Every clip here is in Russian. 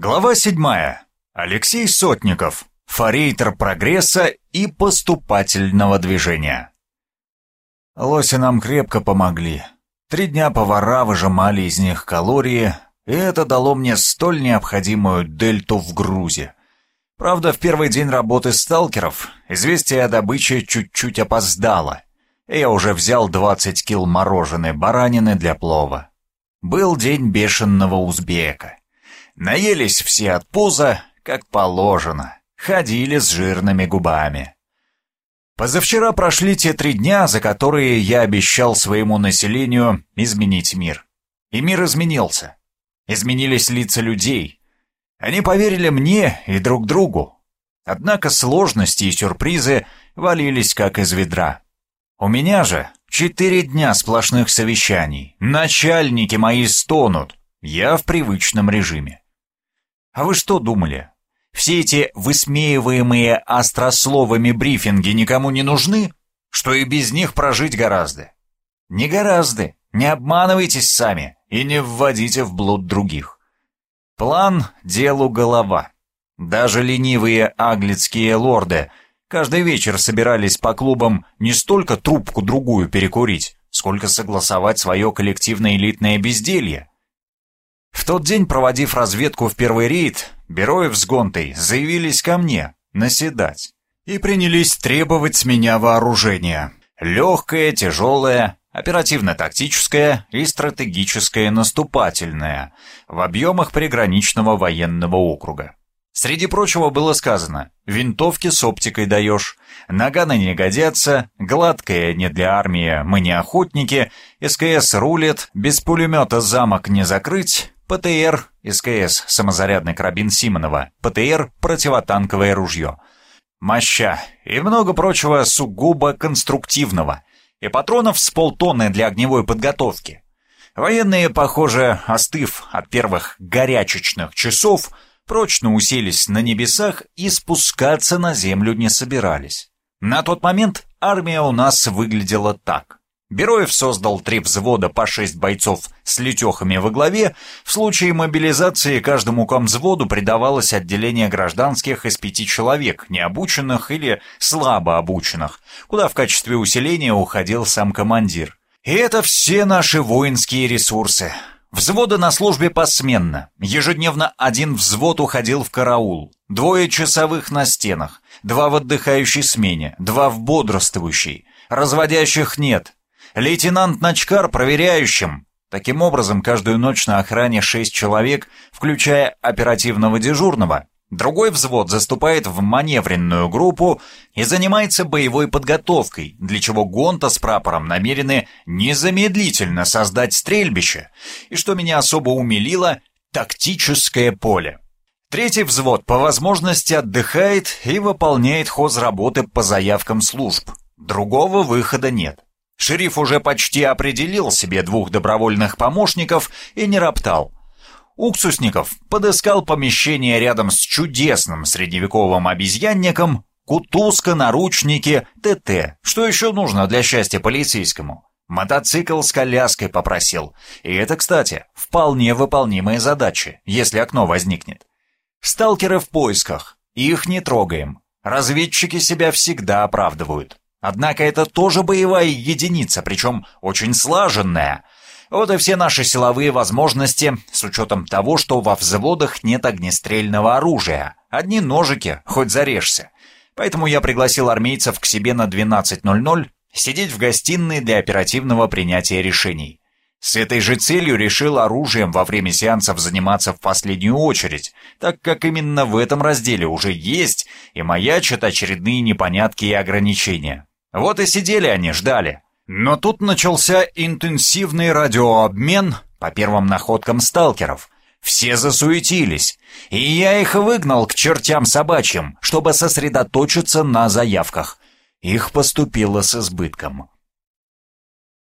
Глава 7. Алексей Сотников. Форейтер прогресса и поступательного движения. Лоси нам крепко помогли. Три дня повара выжимали из них калории, и это дало мне столь необходимую дельту в грузе. Правда, в первый день работы сталкеров известие о добыче чуть-чуть опоздало, и я уже взял 20 кил мороженой баранины для плова. Был день бешеного узбека. Наелись все от пуза, как положено, ходили с жирными губами. Позавчера прошли те три дня, за которые я обещал своему населению изменить мир. И мир изменился. Изменились лица людей. Они поверили мне и друг другу. Однако сложности и сюрпризы валились как из ведра. У меня же четыре дня сплошных совещаний. Начальники мои стонут. Я в привычном режиме. А вы что думали? Все эти высмеиваемые острословами брифинги никому не нужны? Что и без них прожить гораздо? Не гораздо. Не обманывайтесь сами и не вводите в блуд других. План — делу голова. Даже ленивые аглицкие лорды каждый вечер собирались по клубам не столько трубку-другую перекурить, сколько согласовать свое коллективное элитное безделье. В тот день, проводив разведку в первый рейд, Бероев с Гонтой заявились ко мне наседать и принялись требовать с меня вооружения. Легкое, тяжелое, оперативно-тактическое и стратегическое наступательное в объемах приграничного военного округа. Среди прочего было сказано, винтовки с оптикой даешь, наганы не годятся, гладкая не для армии, мы не охотники, СКС рулит, без пулемета замок не закрыть, ПТР, СКС, самозарядный карабин Симонова, ПТР, противотанковое ружье. Моща и много прочего сугубо конструктивного. И патронов с полтонны для огневой подготовки. Военные, похоже, остыв от первых горячечных часов, прочно уселись на небесах и спускаться на землю не собирались. На тот момент армия у нас выглядела так. Бероев создал три взвода по шесть бойцов с летехами во главе. В случае мобилизации каждому комвзводу придавалось отделение гражданских из пяти человек, необученных или слабо обученных, куда в качестве усиления уходил сам командир. И это все наши воинские ресурсы. Взводы на службе посменно. Ежедневно один взвод уходил в караул. Двое часовых на стенах, два в отдыхающей смене, два в бодрствующей. Разводящих нет, Лейтенант Начкар проверяющим. Таким образом, каждую ночь на охране шесть человек, включая оперативного дежурного. Другой взвод заступает в маневренную группу и занимается боевой подготовкой, для чего Гонта с прапором намерены незамедлительно создать стрельбище, и, что меня особо умилило, тактическое поле. Третий взвод по возможности отдыхает и выполняет хозработы по заявкам служб. Другого выхода нет. Шериф уже почти определил себе двух добровольных помощников и не роптал. Уксусников подыскал помещение рядом с чудесным средневековым обезьянником, кутузка, наручники, ТТ. Что еще нужно для счастья полицейскому? Мотоцикл с коляской попросил. И это, кстати, вполне выполнимая задача, если окно возникнет. Сталкеры в поисках. Их не трогаем. Разведчики себя всегда оправдывают. Однако это тоже боевая единица, причем очень слаженная. Вот и все наши силовые возможности, с учетом того, что во взводах нет огнестрельного оружия. Одни ножики, хоть зарежься. Поэтому я пригласил армейцев к себе на 12.00 сидеть в гостиной для оперативного принятия решений. С этой же целью решил оружием во время сеансов заниматься в последнюю очередь, так как именно в этом разделе уже есть и маячат очередные непонятки и ограничения. Вот и сидели они, ждали. Но тут начался интенсивный радиообмен по первым находкам сталкеров. Все засуетились, и я их выгнал к чертям собачьим, чтобы сосредоточиться на заявках. Их поступило с избытком.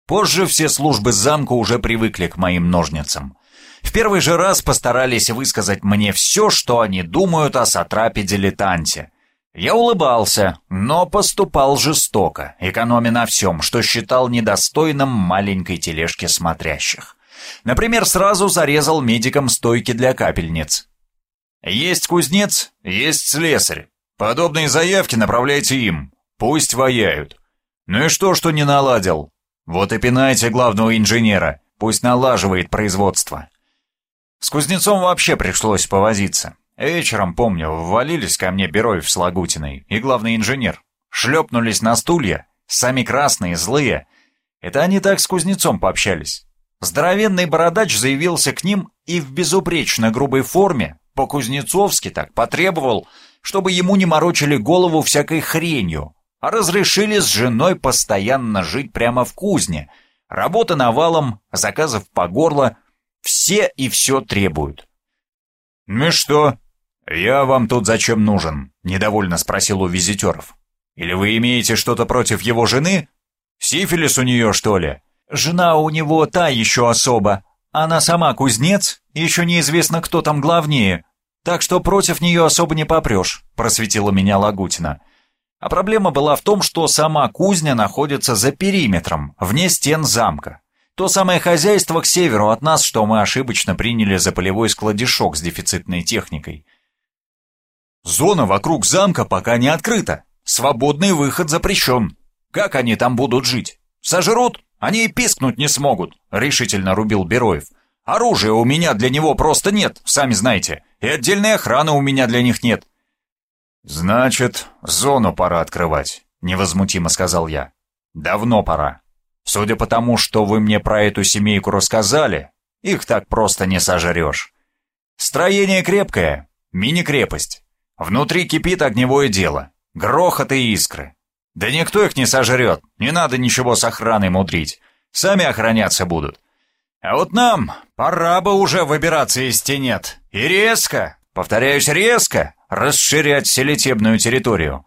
Позже все службы замка уже привыкли к моим ножницам. В первый же раз постарались высказать мне все, что они думают о сатрапе-дилетанте. Я улыбался, но поступал жестоко, экономя на всем, что считал недостойным маленькой тележки смотрящих. Например, сразу зарезал медикам стойки для капельниц. Есть кузнец, есть слесарь. Подобные заявки направляйте им. Пусть ваяют. Ну и что, что не наладил? Вот и пинайте главного инженера. Пусть налаживает производство. С кузнецом вообще пришлось повозиться. Вечером, помню, ввалились ко мне Бероев с Лагутиной и главный инженер. Шлепнулись на стулья, сами красные, злые. Это они так с кузнецом пообщались. Здоровенный бородач заявился к ним и в безупречно грубой форме, по-кузнецовски так, потребовал, чтобы ему не морочили голову всякой хренью, а разрешили с женой постоянно жить прямо в кузне. Работа навалом, заказов по горло, все и все требуют. «Ну и что? Я вам тут зачем нужен?» — недовольно спросил у визитеров. «Или вы имеете что-то против его жены? Сифилис у нее, что ли?» «Жена у него та еще особа. Она сама кузнец, еще неизвестно, кто там главнее. Так что против нее особо не попрешь», — просветила меня Лагутина. А проблема была в том, что сама кузня находится за периметром, вне стен замка. То самое хозяйство к северу от нас, что мы ошибочно приняли за полевой складишок с дефицитной техникой. Зона вокруг замка пока не открыта. Свободный выход запрещен. Как они там будут жить? Сожрут? Они и пискнуть не смогут, решительно рубил Бероев. Оружия у меня для него просто нет, сами знаете. И отдельной охраны у меня для них нет. «Значит, зону пора открывать», — невозмутимо сказал я. «Давно пора. Судя по тому, что вы мне про эту семейку рассказали, их так просто не сожрешь. Строение крепкое, мини-крепость. Внутри кипит огневое дело, грохот и искры. Да никто их не сожрет, не надо ничего с охраной мудрить. Сами охраняться будут. А вот нам пора бы уже выбираться из тенет. И резко, повторяюсь, резко, расширять селитебную территорию.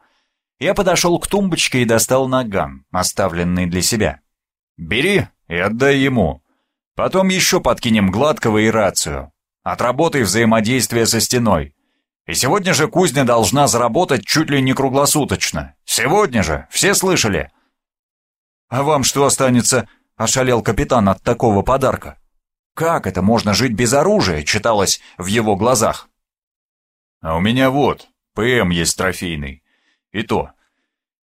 Я подошел к тумбочке и достал наган, оставленный для себя. Бери и отдай ему. Потом еще подкинем гладкого и рацию. Отработай взаимодействие со стеной. И сегодня же кузня должна заработать чуть ли не круглосуточно. Сегодня же, все слышали? А вам что останется? Ошалел капитан от такого подарка. Как это можно жить без оружия, читалось в его глазах. А у меня вот, ПМ есть трофейный. И то.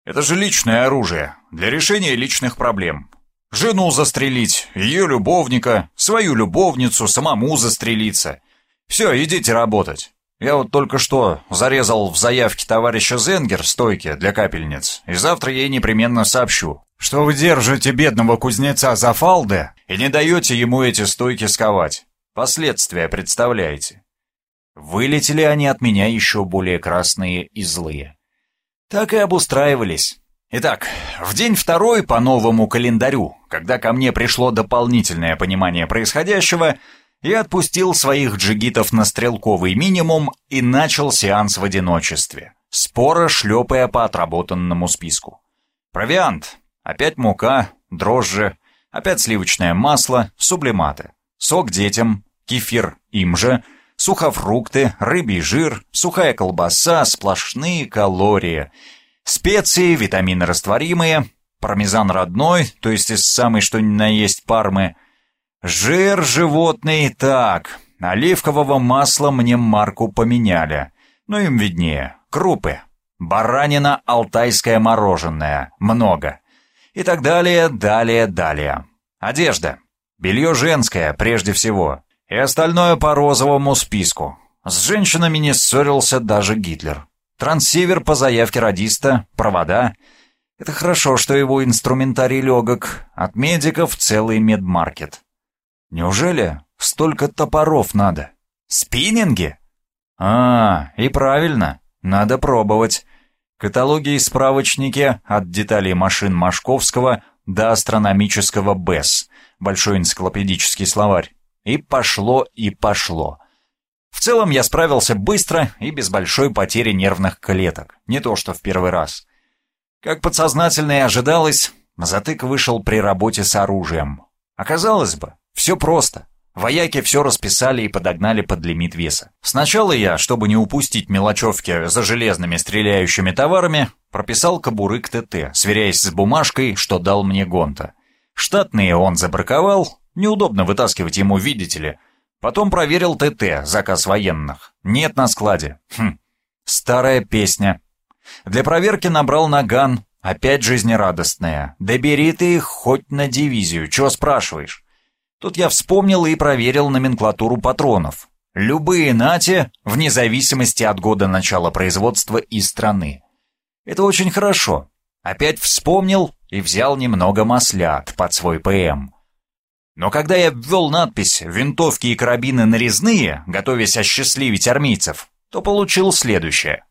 Это же личное оружие, для решения личных проблем. Жену застрелить, ее любовника, свою любовницу, самому застрелиться. Все, идите работать. Я вот только что зарезал в заявке товарища Зенгер стойки для капельниц, и завтра ей непременно сообщу, что вы держите бедного кузнеца за фалды и не даете ему эти стойки сковать. Последствия представляете. Вылетели они от меня еще более красные и злые. Так и обустраивались. Итак, в день второй по новому календарю, когда ко мне пришло дополнительное понимание происходящего, я отпустил своих джигитов на стрелковый минимум и начал сеанс в одиночестве, споро шлепая по отработанному списку. Провиант, опять мука, дрожжи, опять сливочное масло, сублиматы, сок детям, кефир им же, сухофрукты, рыбий жир, сухая колбаса, сплошные калории — Специи, витамины растворимые, пармезан родной, то есть из самой что ни на есть пармы. Жир животный так, оливкового масла мне марку поменяли. Но им виднее. Крупы. Баранина алтайское мороженое. Много. И так далее, далее, далее. Одежда. Белье женское, прежде всего. И остальное по розовому списку. С женщинами не ссорился даже Гитлер. Трансивер по заявке радиста, провода. Это хорошо, что его инструментарий легок. От медиков целый медмаркет. Неужели столько топоров надо? Спиннинги? А, и правильно, надо пробовать. Каталоги и справочники от деталей машин Машковского до астрономического БЭС, большой энциклопедический словарь. И пошло, и пошло. В целом я справился быстро и без большой потери нервных клеток, не то что в первый раз. Как подсознательно и ожидалось, затык вышел при работе с оружием. Оказалось бы, все просто. Вояки все расписали и подогнали под лимит веса. Сначала я, чтобы не упустить мелочевки за железными стреляющими товарами, прописал кобуры к ТТ, сверяясь с бумажкой, что дал мне Гонта. Штатные он забраковал, неудобно вытаскивать ему, видите ли, Потом проверил ТТ, заказ военных. Нет на складе. Хм, старая песня. Для проверки набрал наган, опять жизнерадостная. Да бери ты их хоть на дивизию, чего спрашиваешь? Тут я вспомнил и проверил номенклатуру патронов. Любые нати, вне зависимости от года начала производства и страны. Это очень хорошо. Опять вспомнил и взял немного маслят под свой ПМ. Но когда я ввел надпись «Винтовки и карабины нарезные», готовясь осчастливить армейцев, то получил следующее.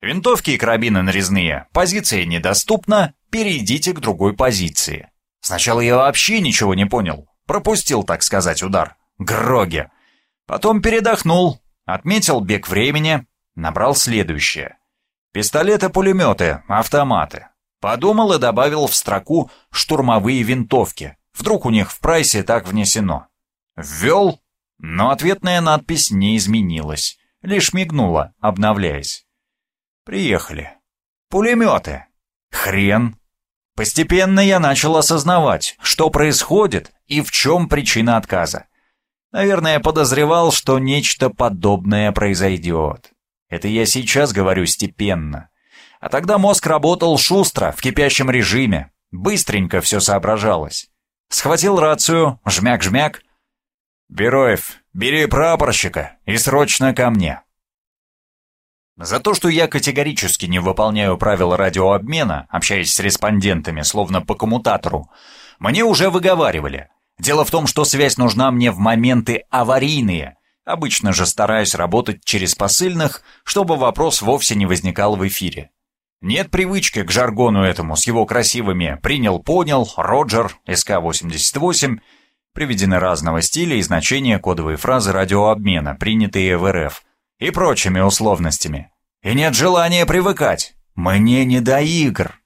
«Винтовки и карабины нарезные, позиция недоступна, перейдите к другой позиции». Сначала я вообще ничего не понял, пропустил, так сказать, удар. Гроги. Потом передохнул, отметил бег времени, набрал следующее. Пистолеты-пулеметы, автоматы. Подумал и добавил в строку «штурмовые винтовки». Вдруг у них в прайсе так внесено. Ввел, но ответная надпись не изменилась, лишь мигнула, обновляясь. Приехали. Пулеметы. Хрен. Постепенно я начал осознавать, что происходит и в чем причина отказа. Наверное, подозревал, что нечто подобное произойдет. Это я сейчас говорю степенно. А тогда мозг работал шустро, в кипящем режиме. Быстренько все соображалось. Схватил рацию, жмяк-жмяк. «Бероев, бери прапорщика и срочно ко мне». За то, что я категорически не выполняю правила радиообмена, общаясь с респондентами словно по коммутатору, мне уже выговаривали. Дело в том, что связь нужна мне в моменты аварийные. Обычно же стараюсь работать через посыльных, чтобы вопрос вовсе не возникал в эфире. Нет привычки к жаргону этому с его красивыми «принял-понял», «Роджер», «СК-88», приведены разного стиля и значения кодовые фразы радиообмена, принятые в РФ, и прочими условностями. И нет желания привыкать. Мне не до игр.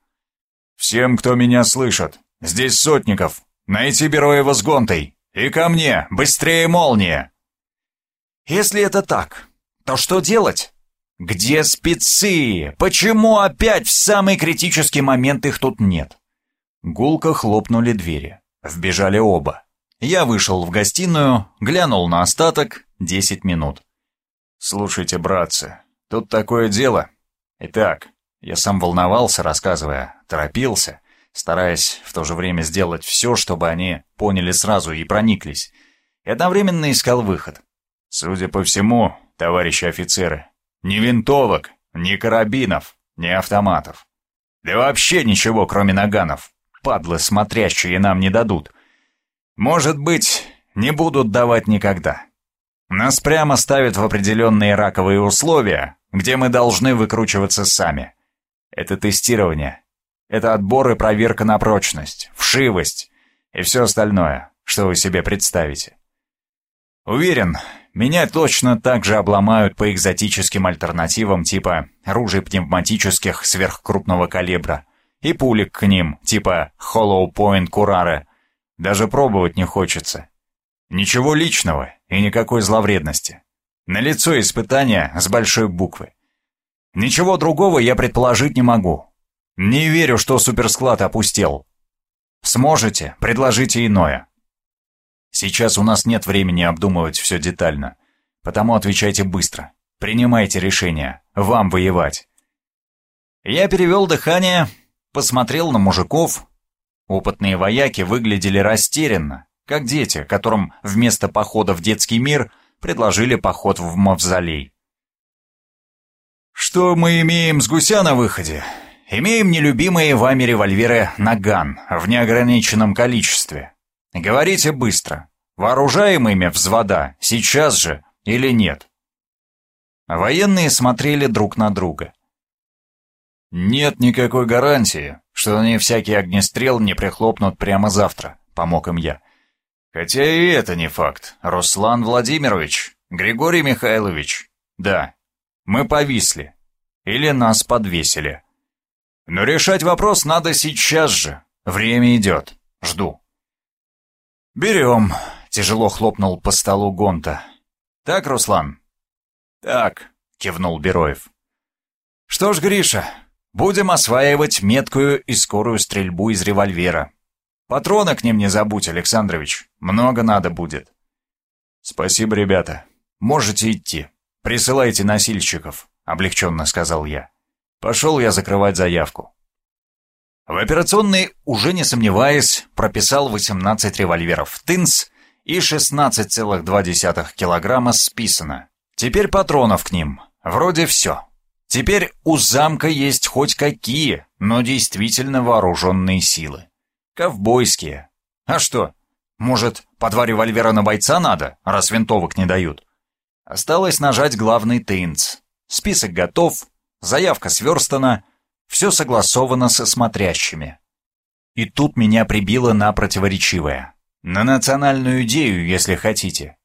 Всем, кто меня слышит, здесь Сотников. Найти Бероева с Гонтой. И ко мне, быстрее молния. Если это так, то что делать? «Где спецы? Почему опять в самый критический момент их тут нет?» Гулко хлопнули двери. Вбежали оба. Я вышел в гостиную, глянул на остаток, десять минут. «Слушайте, братцы, тут такое дело. Итак, я сам волновался, рассказывая, торопился, стараясь в то же время сделать все, чтобы они поняли сразу и прониклись, и одновременно искал выход. Судя по всему, товарищи офицеры, ни винтовок, ни карабинов, ни автоматов. Да вообще ничего, кроме наганов. Падлы смотрящие нам не дадут. Может быть, не будут давать никогда. Нас прямо ставят в определенные раковые условия, где мы должны выкручиваться сами. Это тестирование. Это отбор и проверка на прочность, вшивость и все остальное, что вы себе представите. Уверен, меня точно так же обломают по экзотическим альтернативам типа ружей пневматических сверхкрупного калибра и пулек к ним типа Hollow Point Курара. Даже пробовать не хочется. Ничего личного и никакой зловредности. На лицо испытания с большой буквы. Ничего другого я предположить не могу. Не верю, что суперсклад опустел. Сможете, предложите иное. Сейчас у нас нет времени обдумывать все детально. Потому отвечайте быстро. Принимайте решение. Вам воевать. Я перевел дыхание, посмотрел на мужиков. Опытные вояки выглядели растерянно, как дети, которым вместо похода в детский мир предложили поход в мавзолей. Что мы имеем с гуся на выходе? Имеем нелюбимые вами револьверы «Наган» в неограниченном количестве. Говорите быстро. Вооружаем ими взвода, сейчас же или нет? Военные смотрели друг на друга. «Нет никакой гарантии, что они всякий огнестрел не прихлопнут прямо завтра», — помог им я. «Хотя и это не факт. Руслан Владимирович, Григорий Михайлович, да, мы повисли. Или нас подвесили. Но решать вопрос надо сейчас же. Время идет. Жду». «Берем», — тяжело хлопнул по столу Гонта. «Так, Руслан?» «Так», — кивнул Бероев. «Что ж, Гриша, будем осваивать меткую и скорую стрельбу из револьвера. Патроны к ним не забудь, Александрович, много надо будет». «Спасибо, ребята. Можете идти. Присылайте носильщиков», — облегченно сказал я. Пошел я закрывать заявку. В операционной, уже не сомневаясь, прописал 18 револьверов «Тынс» и 16,2 килограмма списано. Теперь патронов к ним. Вроде все. Теперь у замка есть хоть какие, но действительно вооруженные силы. Ковбойские. А что, может, по два револьвера на бойца надо, раз винтовок не дают? Осталось нажать главный тынц. Список готов, заявка сверстана, все согласовано со смотрящими. И тут меня прибило на противоречивое. На национальную идею, если хотите.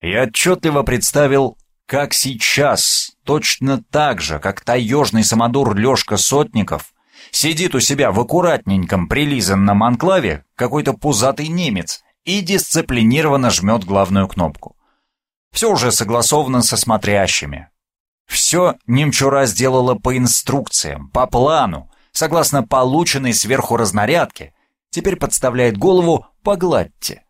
Я отчетливо представил, как сейчас, точно так же, как таежный самодур Лешка Сотников, сидит у себя в аккуратненьком прилизанном анклаве какой-то пузатый немец и дисциплинированно жмет главную кнопку. Все уже согласовано со смотрящими. Все немчура сделала по инструкциям, по плану, согласно полученной сверху разнарядке. Теперь подставляет голову «погладьте».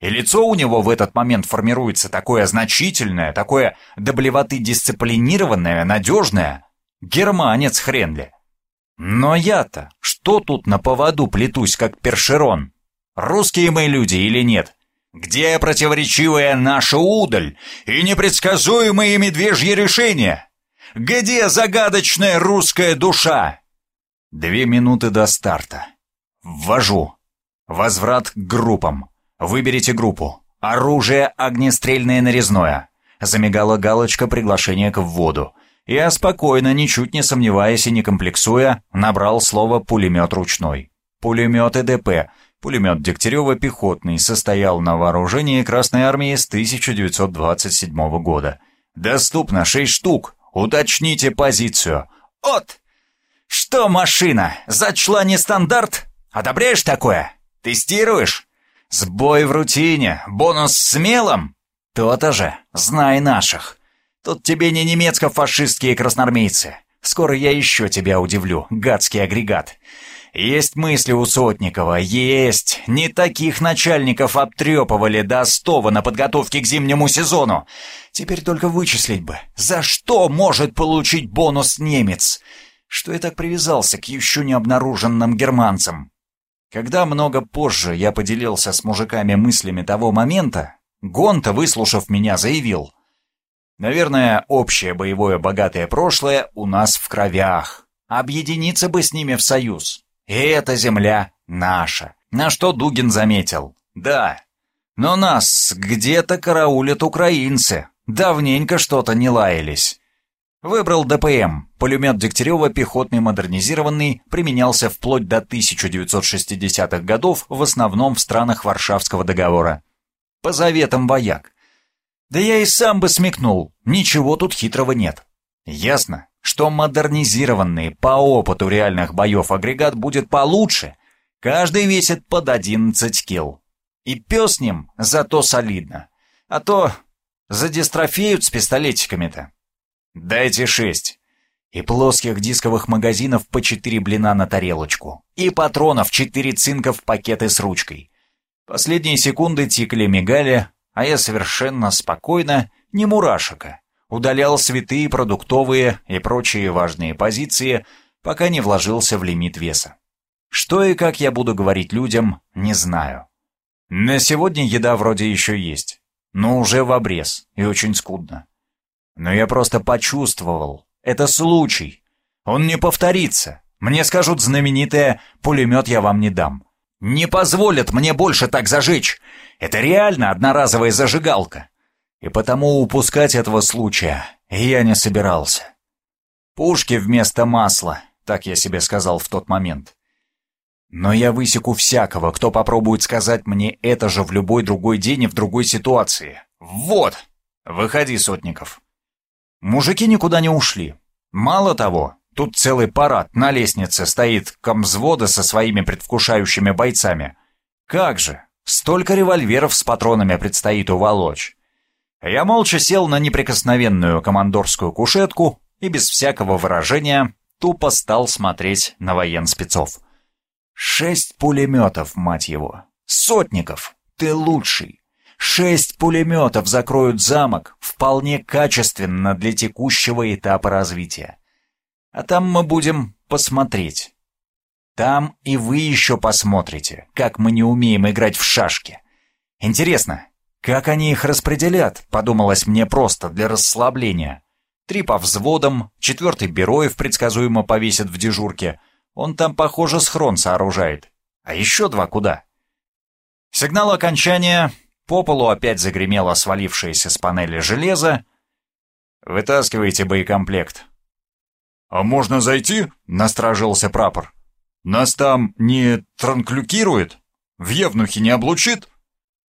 И лицо у него в этот момент формируется такое значительное, такое до блевоты дисциплинированное, надежное. Германец хрен ли. Но я-то, что тут на поводу плетусь, как першерон? Русские мы люди или нет? Где противоречивая наша удаль и непредсказуемые медвежьи решения? Где загадочная русская душа? Две минуты до старта. Ввожу. Возврат к группам. Выберите группу. Оружие огнестрельное нарезное. Замигала галочка приглашения к вводу. Я спокойно, ничуть не сомневаясь и не комплексуя, набрал слово «пулемет ручной». Пулемет ЭДП — Пулемет Дегтярева пехотный состоял на вооружении Красной Армии с 1927 года. Доступно 6 штук. Уточните позицию. От! Что машина? Зачла не стандарт? Одобряешь такое? Тестируешь? Сбой в рутине, бонус смелым? То-то же, знай наших. Тут тебе не немецко-фашистские красноармейцы. Скоро я еще тебя удивлю, гадский агрегат. Есть мысли у Сотникова, есть. Не таких начальников обтрепывали до Остова на подготовке к зимнему сезону. Теперь только вычислить бы, за что может получить бонус немец. Что я так привязался к еще не обнаруженным германцам? Когда много позже я поделился с мужиками мыслями того момента, Гонта, выслушав меня, заявил. Наверное, общее боевое богатое прошлое у нас в кровях. Объединиться бы с ними в союз. И эта земля наша. На что Дугин заметил. Да, но нас где-то караулят украинцы. Давненько что-то не лаялись. Выбрал ДПМ. Пулемет Дегтярева, пехотный модернизированный, применялся вплоть до 1960-х годов в основном в странах Варшавского договора. По заветам вояк. Да я и сам бы смекнул, ничего тут хитрого нет. Ясно, что модернизированный по опыту реальных боев агрегат будет получше, каждый весит под 11 килл. И пес с ним зато солидно. А то задистрофеют с пистолетиками-то. Дайте шесть. И плоских дисковых магазинов по четыре блина на тарелочку. И патронов четыре цинка в пакеты с ручкой. Последние секунды тикали-мигали, а я совершенно спокойно, не мурашика, удалял святые продуктовые и прочие важные позиции, пока не вложился в лимит веса. Что и как я буду говорить людям, не знаю. На сегодня еда вроде еще есть, но уже в обрез и очень скудно. Но я просто почувствовал, это случай. Он не повторится. Мне скажут знаменитое «пулемет я вам не дам». Не позволят мне больше так зажечь. Это реально одноразовая зажигалка и потому упускать этого случая я не собирался. Пушки вместо масла, так я себе сказал в тот момент. Но я высеку всякого, кто попробует сказать мне это же в любой другой день и в другой ситуации. Вот! Выходи, Сотников. Мужики никуда не ушли. Мало того, тут целый парад на лестнице стоит комзвода со своими предвкушающими бойцами. Как же, столько револьверов с патронами предстоит уволочь. Я молча сел на неприкосновенную командорскую кушетку и без всякого выражения тупо стал смотреть на военспецов. Шесть пулеметов, мать его. Сотников, ты лучший. Шесть пулеметов закроют замок вполне качественно для текущего этапа развития. А там мы будем посмотреть. Там и вы еще посмотрите, как мы не умеем играть в шашки. Интересно, как они их распределят, подумалось мне просто для расслабления. Три по взводам, четвертый Бероев предсказуемо повесит в дежурке. Он там, похоже, схрон сооружает. А еще два куда? Сигнал окончания. По полу опять загремело свалившееся с панели железо. «Вытаскивайте боекомплект», «А можно зайти?» — насторожился прапор. «Нас там не транклюкирует? В Евнухе не облучит?»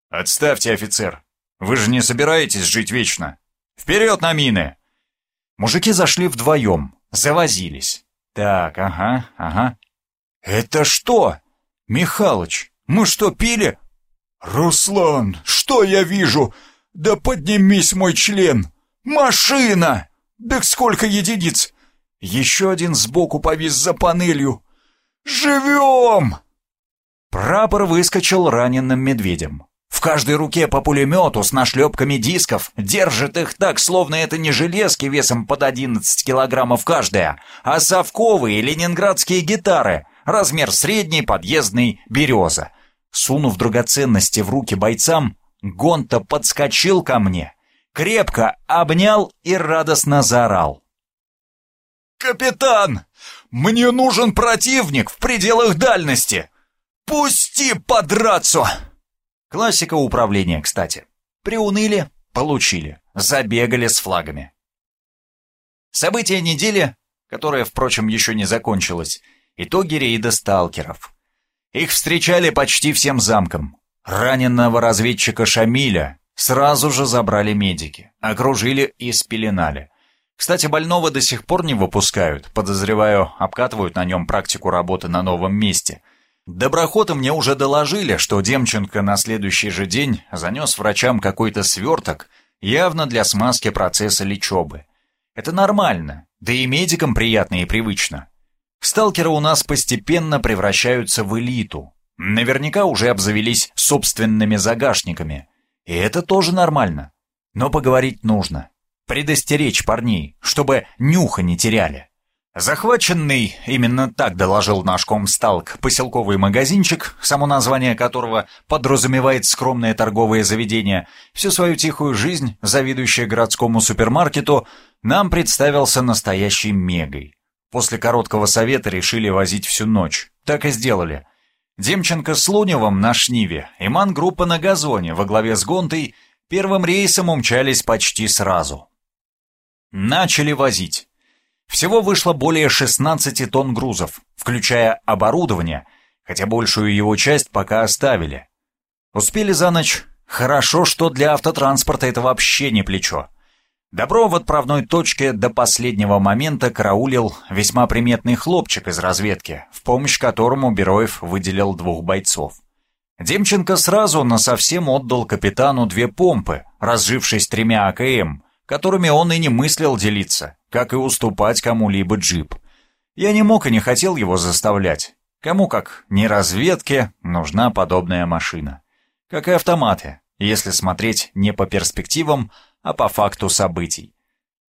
«Отставьте, офицер. Вы же не собираетесь жить вечно. Вперед на мины!» Мужики зашли вдвоем, завозились. «Так, ага, ага». «Это что? Михалыч, мы что, пили?» «Руслан, что я вижу? Да поднимись, мой член! Машина! Да сколько единиц! Еще один сбоку повис за панелью. «Живем!» Прапор выскочил раненым медведем. В каждой руке по пулемету с нашлепками дисков, держит их так, словно это не железки весом под 11 килограммов каждая, а совковые ленинградские гитары, размер средний, подъездный, береза. Сунув драгоценности в руки бойцам, Гонта подскочил ко мне, крепко обнял и радостно заорал. «Капитан, мне нужен противник в пределах дальности! Пусти подраться!» Классика управления, кстати. Приуныли, получили, забегали с флагами. События недели, которая, впрочем, еще не закончилась, итоги рейда сталкеров. Их встречали почти всем замком. Раненого разведчика Шамиля сразу же забрали медики, окружили и спеленали. Кстати, больного до сих пор не выпускают, подозреваю, обкатывают на нем практику работы на новом месте. Доброхоты мне уже доложили, что Демченко на следующий же день занес врачам какой-то сверток, явно для смазки процесса лечебы. Это нормально, да и медикам приятно и привычно. Сталкеры у нас постепенно превращаются в элиту. Наверняка уже обзавелись собственными загашниками. И это тоже нормально. Но поговорить нужно предостеречь парней, чтобы нюха не теряли. Захваченный, именно так доложил наш комсталк, поселковый магазинчик, само название которого подразумевает скромное торговое заведение, всю свою тихую жизнь, завидующее городскому супермаркету, нам представился настоящей мегой. После короткого совета решили возить всю ночь. Так и сделали. Демченко с Луневым на шниве, иман-группа на газоне во главе с Гонтой первым рейсом умчались почти сразу. Начали возить. Всего вышло более 16 тонн грузов, включая оборудование, хотя большую его часть пока оставили. Успели за ночь. Хорошо, что для автотранспорта это вообще не плечо. Добро в отправной точке до последнего момента караулил весьма приметный хлопчик из разведки, в помощь которому Бероев выделил двух бойцов. Демченко сразу насовсем отдал капитану две помпы, разжившись тремя АКМ, которыми он и не мыслил делиться, как и уступать кому-либо джип. Я не мог и не хотел его заставлять. Кому как не разведке нужна подобная машина. Как и автоматы, если смотреть не по перспективам, а по факту событий.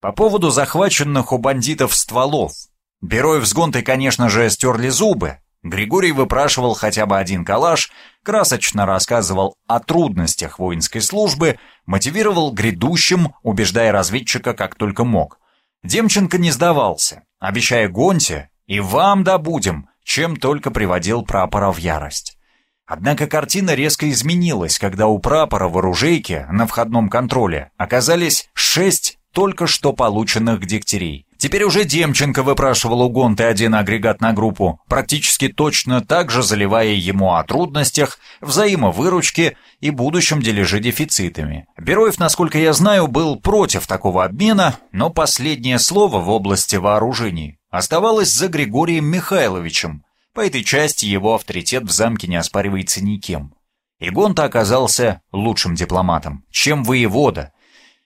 По поводу захваченных у бандитов стволов. Бероев с Гонтой, конечно же, стерли зубы, Григорий выпрашивал хотя бы один калаш, красочно рассказывал о трудностях воинской службы, мотивировал грядущим, убеждая разведчика как только мог. Демченко не сдавался, обещая Гонте «и вам добудем», чем только приводил прапора в ярость. Однако картина резко изменилась, когда у прапора в оружейке на входном контроле оказались шесть только что полученных дегтярей. Теперь уже Демченко выпрашивал у Гонты один агрегат на группу, практически точно так же заливая ему о трудностях, взаимовыручке и будущем дележе дефицитами. Бероев, насколько я знаю, был против такого обмена, но последнее слово в области вооружений оставалось за Григорием Михайловичем. По этой части его авторитет в замке не оспаривается никем. И Гонта оказался лучшим дипломатом, чем воевода,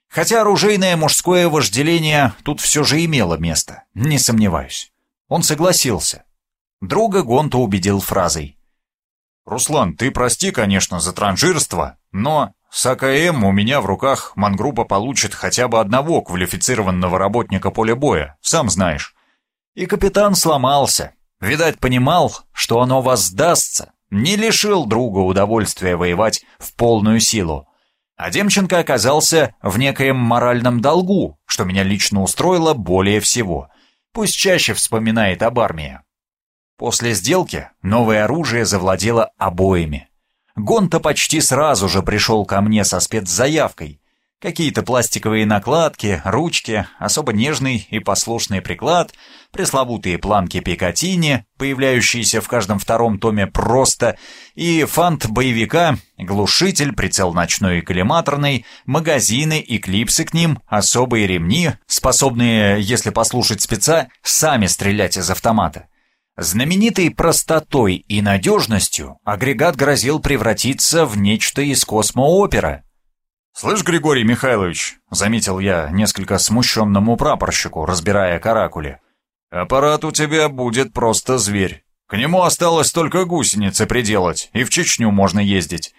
Хотя оружейное мужское вожделение тут все же имело место, не сомневаюсь. Он согласился. Друга Гонта убедил фразой. «Руслан, ты прости, конечно, за транжирство, но с АКМ у меня в руках мангруппа получит хотя бы одного квалифицированного работника поля боя, сам знаешь. И капитан сломался. Видать, понимал, что оно воздастся, не лишил друга удовольствия воевать в полную силу. А Демченко оказался в некоем моральном долгу, что меня лично устроило более всего. Пусть чаще вспоминает об армии. После сделки новое оружие завладело обоими. Гонта почти сразу же пришел ко мне со спецзаявкой. Какие-то пластиковые накладки, ручки, особо нежный и послушный приклад, пресловутые планки Пикатини, появляющиеся в каждом втором томе просто, и фант боевика, глушитель, прицел ночной и коллиматорный, магазины и клипсы к ним, особые ремни, способные, если послушать спеца, сами стрелять из автомата. Знаменитой простотой и надежностью агрегат грозил превратиться в нечто из космоопера. «Слышь, Григорий Михайлович», — заметил я несколько смущенному прапорщику, разбирая каракули, «аппарат у тебя будет просто зверь. К нему осталось только гусеницы приделать, и в Чечню можно ездить».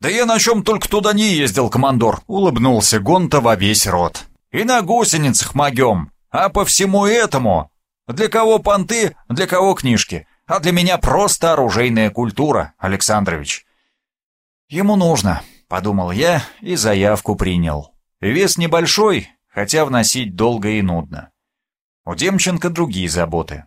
«Да я на чем только туда не ездил, командор», — улыбнулся Гонта во весь рот. «И на гусеницах могем, а по всему этому для кого понты, для кого книжки, а для меня просто оружейная культура, Александрович. Ему нужно, подумал я и заявку принял. Вес небольшой, хотя вносить долго и нудно. У Демченко другие заботы.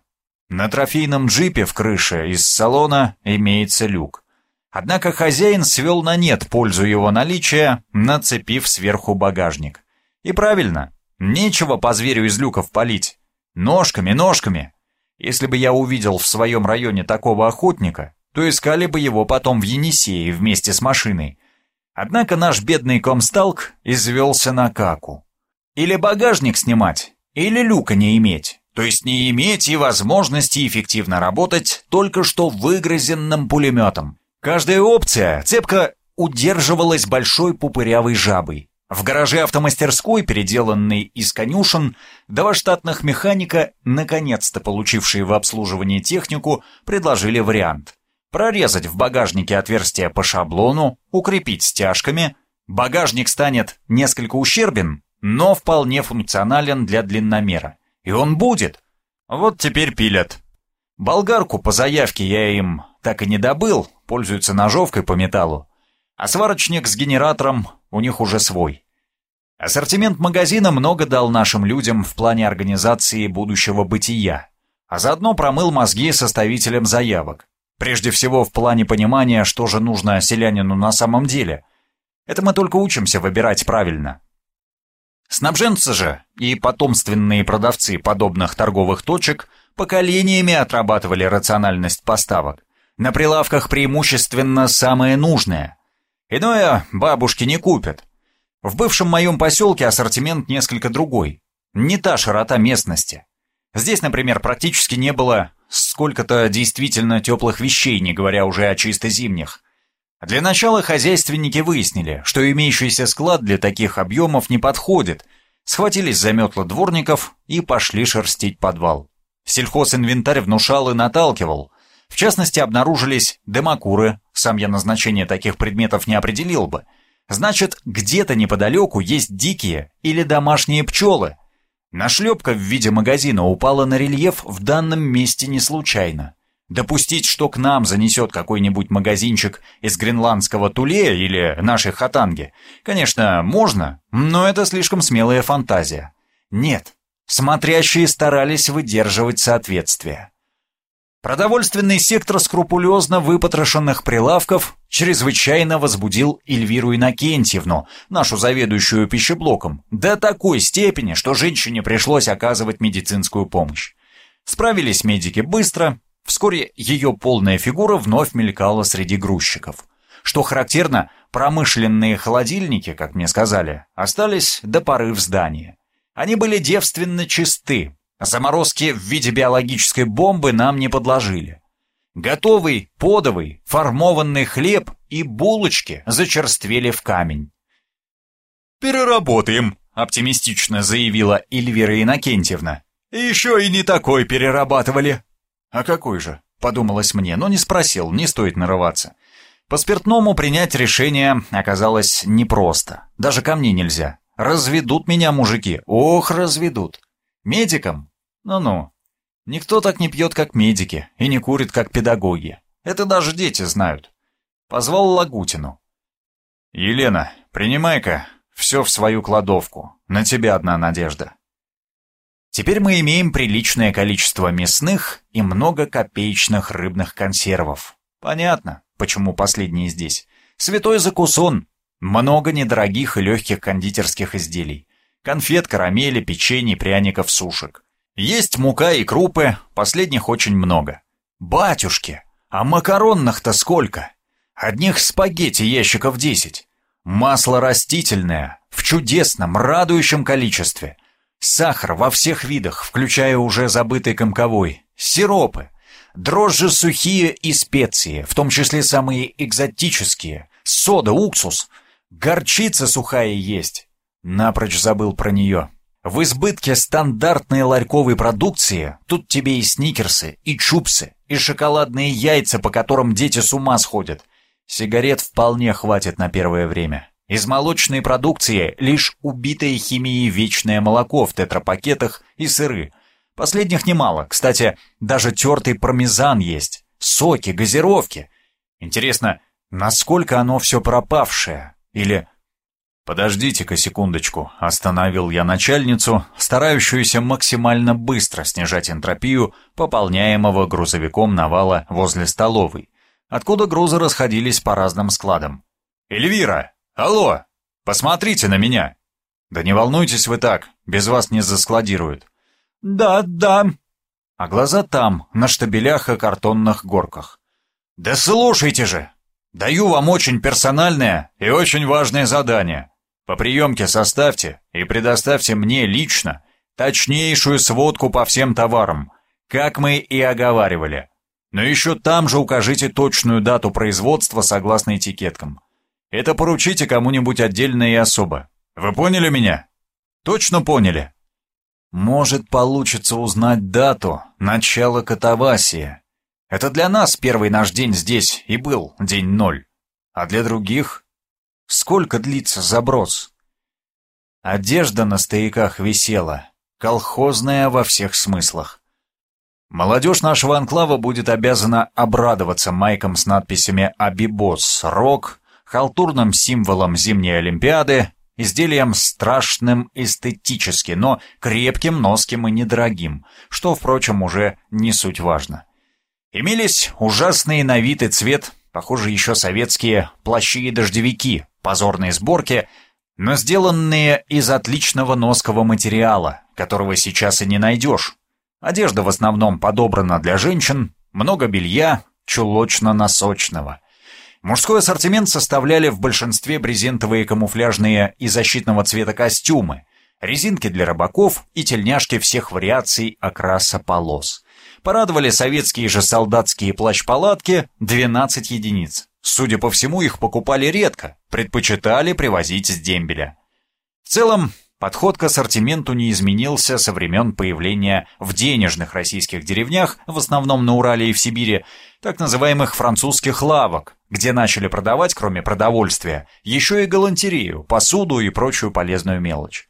На трофейном джипе в крыше из салона имеется люк. Однако хозяин свел на нет пользу его наличия, нацепив сверху багажник. И правильно, нечего по зверю из люков палить. Ножками, ножками. Если бы я увидел в своем районе такого охотника, то искали бы его потом в Енисее вместе с машиной. Однако наш бедный комсталк извелся на каку. Или багажник снимать, или люка не иметь. То есть не иметь и возможности эффективно работать только что выгрызенным пулеметом. Каждая опция цепко удерживалась большой пупырявой жабой. В гараже автомастерской, переделанной из конюшен, два штатных механика, наконец-то получившие в обслуживании технику, предложили вариант. Прорезать в багажнике отверстие по шаблону, укрепить стяжками. Багажник станет несколько ущербен, но вполне функционален для длинномера. И он будет. Вот теперь пилят. Болгарку по заявке я им так и не добыл, пользуются ножовкой по металлу. А сварочник с генератором у них уже свой. Ассортимент магазина много дал нашим людям в плане организации будущего бытия, а заодно промыл мозги составителям заявок. Прежде всего в плане понимания, что же нужно селянину на самом деле. Это мы только учимся выбирать правильно. Снабженцы же и потомственные продавцы подобных торговых точек поколениями отрабатывали рациональность поставок. На прилавках преимущественно самое нужное – Иное бабушки не купят. В бывшем моем поселке ассортимент несколько другой. Не та широта местности. Здесь, например, практически не было сколько-то действительно теплых вещей, не говоря уже о чисто зимних. Для начала хозяйственники выяснили, что имеющийся склад для таких объемов не подходит, схватились за метла дворников и пошли шерстить подвал. Сельхозинвентарь внушал и наталкивал, в частности, обнаружились демокуры, сам я назначение таких предметов не определил бы. Значит, где-то неподалеку есть дикие или домашние пчелы. Нашлепка в виде магазина упала на рельеф в данном месте не случайно. Допустить, что к нам занесет какой-нибудь магазинчик из гренландского туле или нашей хатанги, конечно, можно, но это слишком смелая фантазия. Нет, смотрящие старались выдерживать соответствие. Продовольственный сектор скрупулезно выпотрошенных прилавков чрезвычайно возбудил Эльвиру Иннокентьевну, нашу заведующую пищеблоком, до такой степени, что женщине пришлось оказывать медицинскую помощь. Справились медики быстро, вскоре ее полная фигура вновь мелькала среди грузчиков. Что характерно, промышленные холодильники, как мне сказали, остались до поры в здании. Они были девственно чисты, Заморозки в виде биологической бомбы нам не подложили. Готовый, подовый, формованный хлеб и булочки зачерствели в камень. «Переработаем», — оптимистично заявила Эльвира Иннокентьевна. «Еще и не такой перерабатывали». «А какой же?» — подумалось мне, но не спросил, не стоит нарываться. По спиртному принять решение оказалось непросто. Даже ко мне нельзя. Разведут меня мужики. Ох, разведут. Медикам? Ну-ну. Никто так не пьет, как медики, и не курит, как педагоги. Это даже дети знают. Позвал Лагутину. «Елена, принимай-ка все в свою кладовку. На тебя одна надежда». Теперь мы имеем приличное количество мясных и много копеечных рыбных консервов. Понятно, почему последние здесь. Святой закусон. Много недорогих и легких кондитерских изделий. Конфет, карамели, печенье, пряников, сушек. Есть мука и крупы, последних очень много. Батюшки, а макаронных-то сколько? Одних спагетти ящиков десять. Масло растительное, в чудесном, радующем количестве. Сахар во всех видах, включая уже забытый комковой. Сиропы. Дрожжи сухие и специи, в том числе самые экзотические. Сода, уксус. Горчица сухая есть. Напрочь забыл про нее. В избытке стандартной ларьковой продукции тут тебе и сникерсы, и чупсы, и шоколадные яйца, по которым дети с ума сходят. Сигарет вполне хватит на первое время. Из молочной продукции лишь убитое химией вечное молоко в тетрапакетах и сыры. Последних немало. Кстати, даже тертый пармезан есть. Соки, газировки. Интересно, насколько оно все пропавшее? Или «Подождите-ка секундочку», — остановил я начальницу, старающуюся максимально быстро снижать энтропию пополняемого грузовиком навала возле столовой, откуда грузы расходились по разным складам. «Эльвира! Алло! Посмотрите на меня!» «Да не волнуйтесь вы так, без вас не заскладируют». «Да, да». А глаза там, на штабелях и картонных горках. «Да слушайте же! Даю вам очень персональное и очень важное задание. По приемке составьте и предоставьте мне лично точнейшую сводку по всем товарам, как мы и оговаривали. Но еще там же укажите точную дату производства согласно этикеткам. Это поручите кому-нибудь отдельно и особо. Вы поняли меня? Точно поняли? Может, получится узнать дату начала катавасии. Это для нас первый наш день здесь и был день ноль. А для других Сколько длится заброс? Одежда на стояках висела, колхозная во всех смыслах. Молодежь нашего анклава будет обязана обрадоваться майкам с надписями «Абибос», «Рок», халтурным символом зимней Олимпиады, изделием страшным эстетически, но крепким, носким и недорогим, что, впрочем, уже не суть важно. Имелись ужасные на вид и цвет, похоже, еще советские плащи и дождевики, позорные сборки, но сделанные из отличного ноского материала, которого сейчас и не найдешь. Одежда в основном подобрана для женщин, много белья, чулочно-носочного. Мужской ассортимент составляли в большинстве брезентовые камуфляжные и защитного цвета костюмы, резинки для рыбаков и тельняшки всех вариаций окраса полос. Порадовали советские же солдатские плащ-палатки 12 единиц. Судя по всему, их покупали редко, предпочитали привозить с дембеля. В целом, подход к ассортименту не изменился со времен появления в денежных российских деревнях, в основном на Урале и в Сибири, так называемых французских лавок, где начали продавать, кроме продовольствия, еще и галантерею, посуду и прочую полезную мелочь.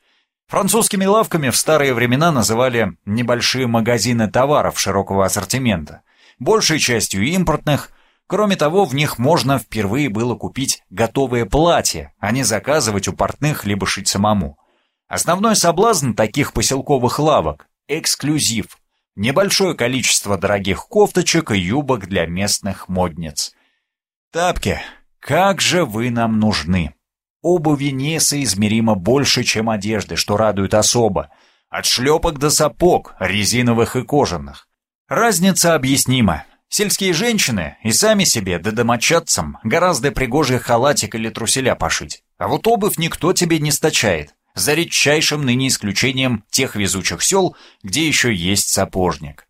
Французскими лавками в старые времена называли небольшие магазины товаров широкого ассортимента, большей частью импортных, Кроме того, в них можно впервые было купить готовые платья, а не заказывать у портных либо шить самому. Основной соблазн таких поселковых лавок – эксклюзив. Небольшое количество дорогих кофточек и юбок для местных модниц. Тапки, как же вы нам нужны! Обуви несоизмеримо больше, чем одежды, что радует особо. От шлепок до сапог, резиновых и кожаных. Разница объяснима. Сельские женщины и сами себе, да домочадцам, гораздо пригожий халатик или труселя пошить. А вот обувь никто тебе не стачает, за редчайшим ныне исключением тех везучих сел, где еще есть сапожник.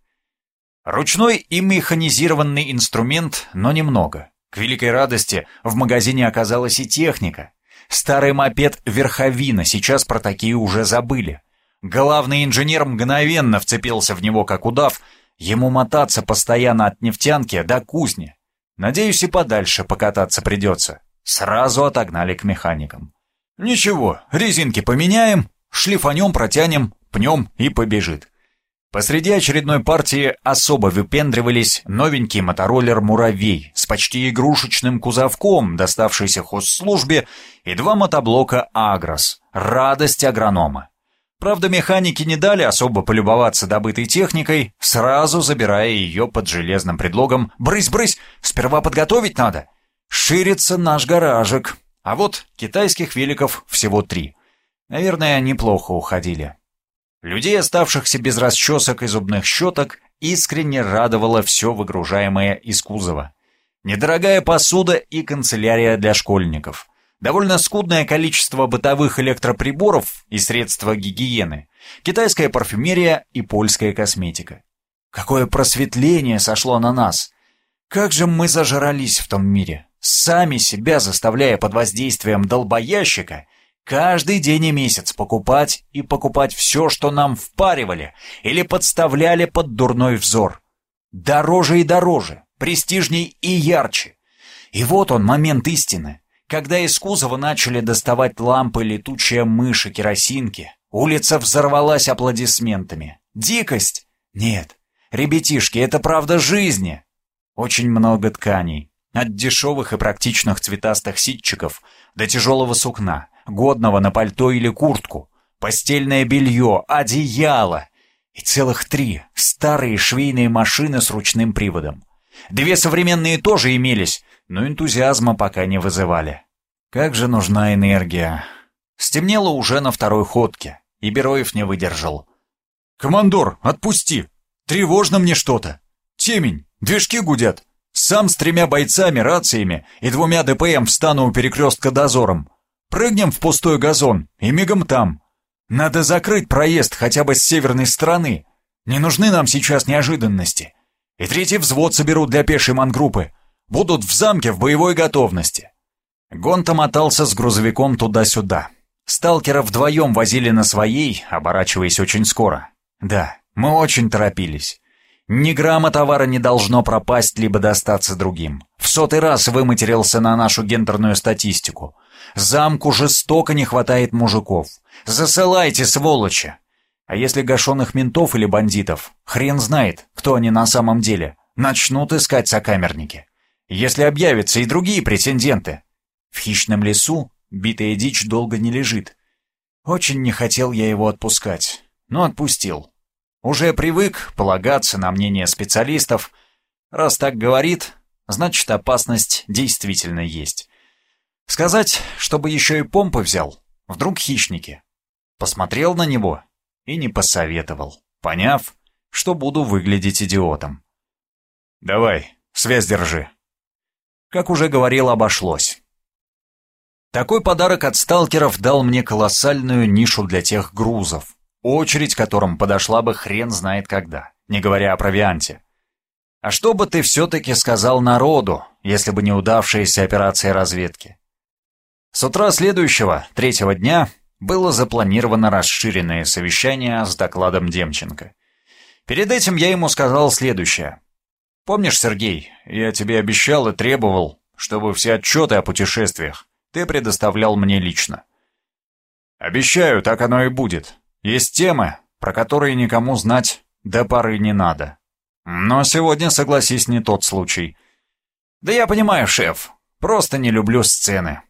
Ручной и механизированный инструмент, но немного. К великой радости в магазине оказалась и техника. Старый мопед «Верховина», сейчас про такие уже забыли. Главный инженер мгновенно вцепился в него как удав, Ему мотаться постоянно от нефтянки до кузни. Надеюсь, и подальше покататься придется. Сразу отогнали к механикам. Ничего, резинки поменяем, шлифанем, протянем, пнем и побежит. Посреди очередной партии особо выпендривались новенький мотороллер «Муравей» с почти игрушечным кузовком, доставшийся хозслужбе, и два мотоблока «Агрос» — радость агронома. Правда, механики не дали особо полюбоваться добытой техникой, сразу забирая ее под железным предлогом «Брысь-брысь, сперва подготовить надо!» Ширится наш гаражик, а вот китайских великов всего три. Наверное, неплохо уходили. Людей, оставшихся без расчесок и зубных щеток, искренне радовало все выгружаемое из кузова. Недорогая посуда и канцелярия для школьников. Довольно скудное количество бытовых электроприборов и средства гигиены. Китайская парфюмерия и польская косметика. Какое просветление сошло на нас! Как же мы зажрались в том мире, сами себя заставляя под воздействием долбоящика — Каждый день и месяц покупать и покупать все, что нам впаривали или подставляли под дурной взор. Дороже и дороже, престижней и ярче. И вот он, момент истины. Когда из кузова начали доставать лампы летучая мышь и керосинки, улица взорвалась аплодисментами. Дикость? Нет. Ребятишки, это правда жизни. Очень много тканей. От дешевых и практичных цветастых ситчиков до тяжелого сукна, годного на пальто или куртку, постельное белье, одеяло. И целых три старые швейные машины с ручным приводом. Две современные тоже имелись, но энтузиазма пока не вызывали. Как же нужна энергия. Стемнело уже на второй ходке, и Бероев не выдержал. «Командор, отпусти! Тревожно мне что-то! Темень, движки гудят! Сам с тремя бойцами, рациями и двумя ДПМ встану у перекрестка дозором. Прыгнем в пустой газон и мигом там. Надо закрыть проезд хотя бы с северной стороны. Не нужны нам сейчас неожиданности. И третий взвод соберут для пешей мангруппы. Будут в замке в боевой готовности. Гонта мотался с грузовиком туда-сюда. Сталкера вдвоем возили на своей, оборачиваясь очень скоро. Да, мы очень торопились. Ни грамма товара не должно пропасть либо достаться другим. В сотый раз выматерился на нашу гендерную статистику. Замку жестоко не хватает мужиков. Засылайте, сволочи! А если гашеных ментов или бандитов, хрен знает, кто они на самом деле, начнут искать сокамерники. Если объявятся и другие претенденты. В хищном лесу битая дичь долго не лежит. Очень не хотел я его отпускать, но отпустил. Уже привык полагаться на мнение специалистов. Раз так говорит, значит опасность действительно есть. Сказать, чтобы еще и помпы взял, вдруг хищники. Посмотрел на него и не посоветовал, поняв, что буду выглядеть идиотом. «Давай, связь держи». Как уже говорил, обошлось. Такой подарок от сталкеров дал мне колоссальную нишу для тех грузов, очередь которым подошла бы хрен знает когда, не говоря о провианте. А что бы ты все-таки сказал народу, если бы не удавшаяся операция разведки? С утра следующего, третьего дня, было запланировано расширенное совещание с докладом Демченко. Перед этим я ему сказал следующее. «Помнишь, Сергей, я тебе обещал и требовал, чтобы все отчеты о путешествиях ты предоставлял мне лично. Обещаю, так оно и будет. Есть темы, про которые никому знать до поры не надо. Но сегодня, согласись, не тот случай. Да я понимаю, шеф, просто не люблю сцены.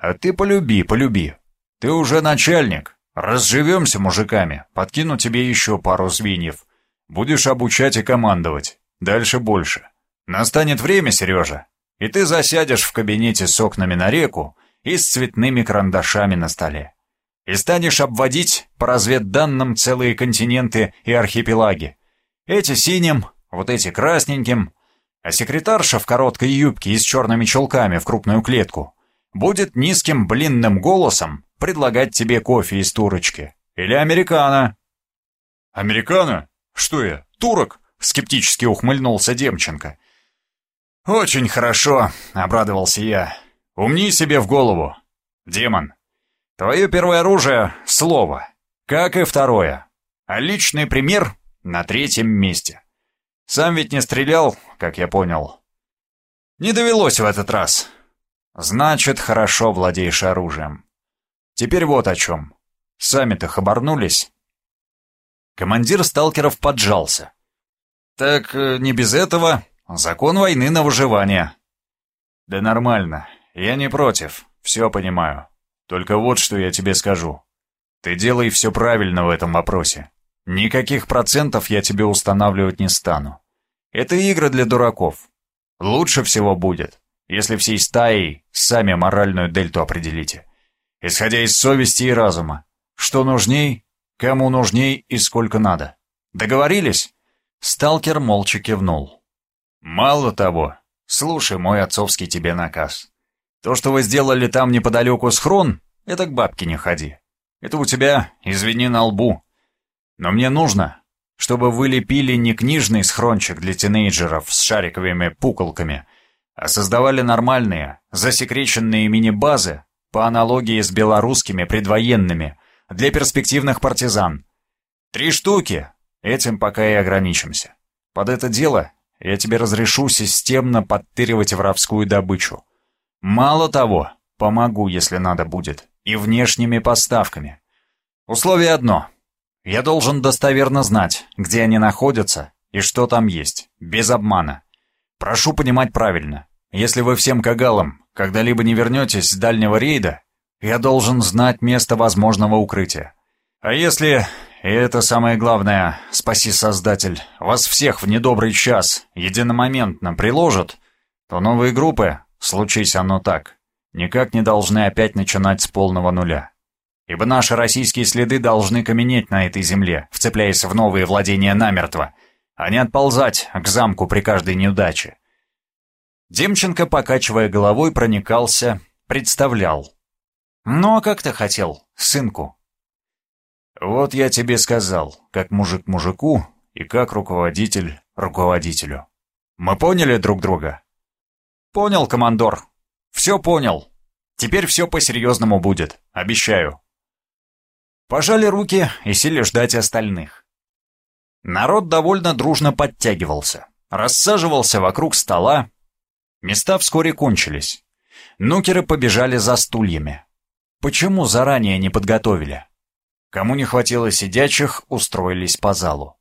А ты полюби, полюби. Ты уже начальник. Разживемся мужиками, подкину тебе еще пару звеньев. Будешь обучать и командовать. Дальше больше. Настанет время, Сережа, и ты засядешь в кабинете с окнами на реку и с цветными карандашами на столе и станешь обводить по разведданным целые континенты и архипелаги. Эти синим, вот эти красненьким, а секретарша в короткой юбке и с черными чулками в крупную клетку будет низким блинным голосом предлагать тебе кофе из турочки. Или американо. «Американо? Что я, турок?» — скептически ухмыльнулся Демченко. «Очень хорошо», — обрадовался я. «Умни себе в голову. Демон, Твое первое оружие — слово, как и второе. А личный пример на третьем месте. Сам ведь не стрелял, как я понял. Не довелось в этот раз. Значит, хорошо владеешь оружием. Теперь вот о чем. Сами-то хабарнулись. Командир сталкеров поджался. Так э, не без этого. Закон войны на выживание. Да нормально. Я не против. Все понимаю. Только вот что я тебе скажу. Ты делай все правильно в этом вопросе. Никаких процентов я тебе устанавливать не стану. Это игры для дураков. Лучше всего будет, если всей стаей сами моральную дельту определите. Исходя из совести и разума. Что нужней, кому нужней и сколько надо. Договорились? Сталкер молча кивнул. Мало того, слушай мой отцовский тебе наказ. То, что вы сделали там неподалеку схрон, это к бабке не ходи. Это у тебя, извини, на лбу. Но мне нужно, чтобы вы лепили не книжный схрончик для тинейджеров с шариковыми пуколками, а создавали нормальные, засекреченные мини-базы по аналогии с белорусскими предвоенными для перспективных партизан. Три штуки. Этим пока и ограничимся. Под это дело я тебе разрешу системно подтыривать воровскую добычу. Мало того, помогу, если надо будет и внешними поставками. Условие одно. Я должен достоверно знать, где они находятся и что там есть, без обмана. Прошу понимать правильно. Если вы всем кагалам когда-либо не вернетесь с дальнего рейда, я должен знать место возможного укрытия. А если, и это самое главное, спаси Создатель, вас всех в недобрый час единомоментно приложат, то новые группы, случись оно так, никак не должны опять начинать с полного нуля. Ибо наши российские следы должны каменеть на этой земле, вцепляясь в новые владения намертво, а не отползать к замку при каждой неудаче. Демченко, покачивая головой, проникался, представлял. «Ну а как ты хотел, сынку?» «Вот я тебе сказал, как мужик мужику и как руководитель руководителю. Мы поняли друг друга?» «Понял, командор», все понял. Теперь все по-серьезному будет, обещаю. Пожали руки и сели ждать остальных. Народ довольно дружно подтягивался, рассаживался вокруг стола. Места вскоре кончились. Нукеры побежали за стульями. Почему заранее не подготовили? Кому не хватило сидячих, устроились по залу.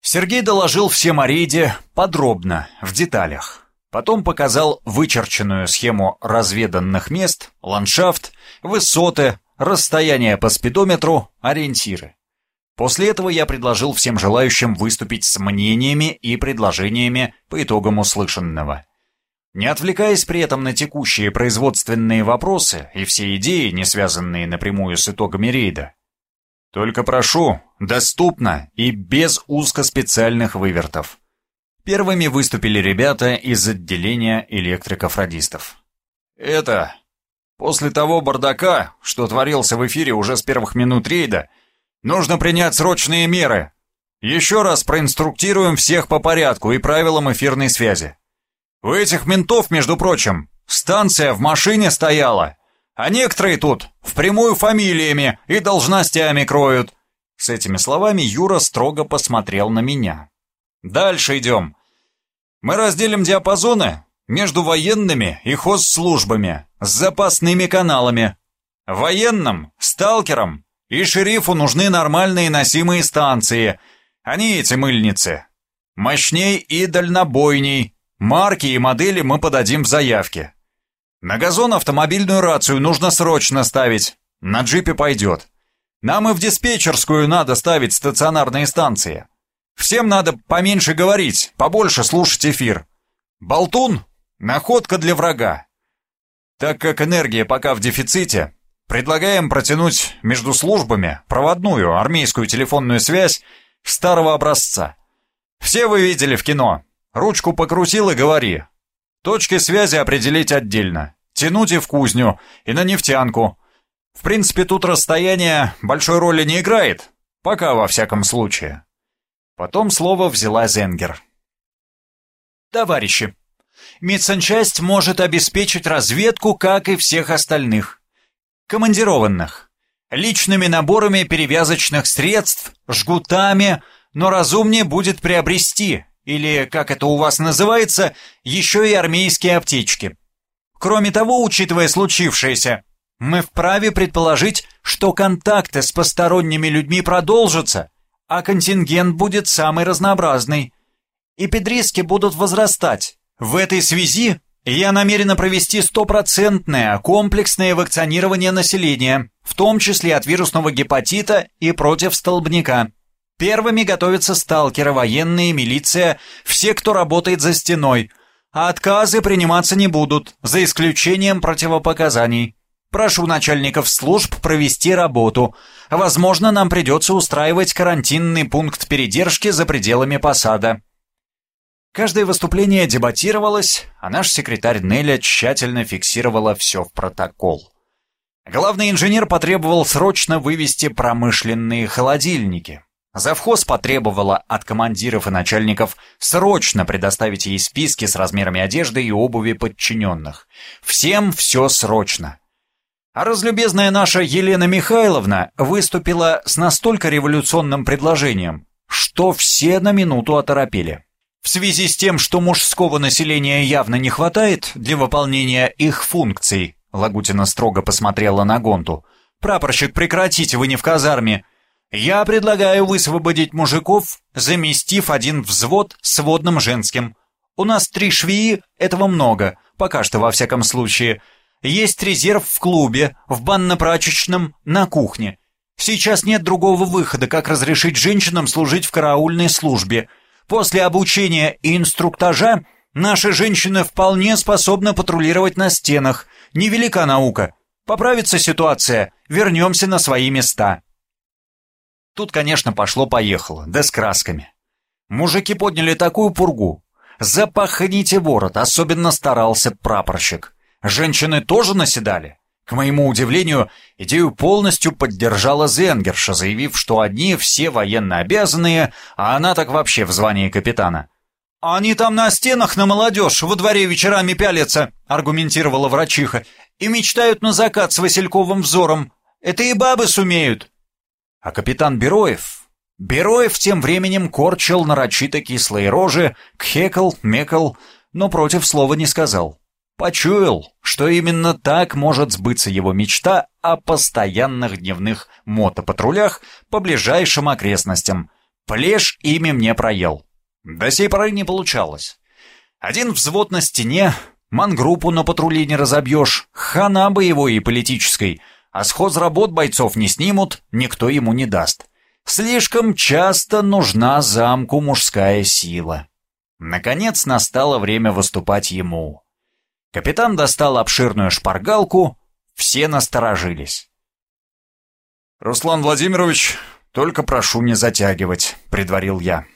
Сергей доложил всем о рейде подробно, в деталях. Потом показал вычерченную схему разведанных мест, ландшафт, высоты, расстояние по спидометру, ориентиры. После этого я предложил всем желающим выступить с мнениями и предложениями по итогам услышанного. Не отвлекаясь при этом на текущие производственные вопросы и все идеи, не связанные напрямую с итогами рейда. Только прошу, доступно и без узкоспециальных вывертов. Первыми выступили ребята из отделения электриков-радистов. «Это... После того бардака, что творился в эфире уже с первых минут рейда, нужно принять срочные меры. Еще раз проинструктируем всех по порядку и правилам эфирной связи. У этих ментов, между прочим, станция в машине стояла, а некоторые тут впрямую фамилиями и должностями кроют». С этими словами Юра строго посмотрел на меня. Дальше идем. Мы разделим диапазоны между военными и хозслужбами с запасными каналами. Военным, сталкерам и шерифу нужны нормальные носимые станции, не эти мыльницы. Мощней и дальнобойней. Марки и модели мы подадим в заявке. На газон автомобильную рацию нужно срочно ставить. На джипе пойдет. Нам и в диспетчерскую надо ставить стационарные станции. Всем надо поменьше говорить, побольше слушать эфир. Болтун — находка для врага. Так как энергия пока в дефиците, предлагаем протянуть между службами проводную армейскую телефонную связь старого образца. Все вы видели в кино. Ручку покрутил и говори. Точки связи определить отдельно. Тянуть в кузню, и на нефтянку. В принципе, тут расстояние большой роли не играет. Пока, во всяком случае. Потом слово взяла Зенгер. «Товарищи, медсанчасть может обеспечить разведку, как и всех остальных. Командированных, личными наборами перевязочных средств, жгутами, но разумнее будет приобрести или, как это у вас называется, еще и армейские аптечки. Кроме того, учитывая случившееся, мы вправе предположить, что контакты с посторонними людьми продолжатся, а контингент будет самый разнообразный. Эпидриски будут возрастать. В этой связи я намерена провести стопроцентное комплексное вакцинирование населения, в том числе от вирусного гепатита и против столбняка. Первыми готовятся сталкеры, военные, милиция, все, кто работает за стеной. А отказы приниматься не будут, за исключением противопоказаний. Прошу начальников служб провести работу. Возможно, нам придется устраивать карантинный пункт передержки за пределами посада. Каждое выступление дебатировалось, а наш секретарь Неля тщательно фиксировала все в протокол. Главный инженер потребовал срочно вывести промышленные холодильники. Завхоз потребовала от командиров и начальников срочно предоставить ей списки с размерами одежды и обуви подчиненных. Всем все срочно. А разлюбезная наша Елена Михайловна выступила с настолько революционным предложением, что все на минуту оторопели. В связи с тем, что мужского населения явно не хватает для выполнения их функций, Лагутина строго посмотрела на Гонту. «Прапорщик, прекратите, вы не в казарме. Я предлагаю высвободить мужиков, заместив один взвод с водным женским. У нас три швеи, этого много, пока что во всяком случае. Есть резерв в клубе, в банно-прачечном, на кухне. Сейчас нет другого выхода, как разрешить женщинам служить в караульной службе. После обучения и инструктажа наши женщины вполне способны патрулировать на стенах. Невелика наука. Поправится ситуация, вернемся на свои места. Тут, конечно, пошло-поехало, да с красками. Мужики подняли такую пургу. Запахните ворот, особенно старался прапорщик. Женщины тоже наседали. К моему удивлению, идею полностью поддержала Зенгерша, заявив, что одни все военно обязанные, а она так вообще в звании капитана. «Они там на стенах на молодежь во дворе вечерами пялятся», — аргументировала врачиха, «и мечтают на закат с Васильковым взором. Это и бабы сумеют». А капитан Бероев... Бероев тем временем корчил нарочито кислые рожи, кхекал, мекал, но против слова не сказал. Почуял, что именно так может сбыться его мечта о постоянных дневных мотопатрулях по ближайшим окрестностям. Плешь ими мне проел. До сей поры не получалось. Один взвод на стене, мангруппу на патрули не разобьешь, хана боевой и политической, а сход работ бойцов не снимут, никто ему не даст. Слишком часто нужна замку мужская сила. Наконец настало время выступать ему. Капитан достал обширную шпаргалку, все насторожились. «Руслан Владимирович, только прошу не затягивать», — предварил я.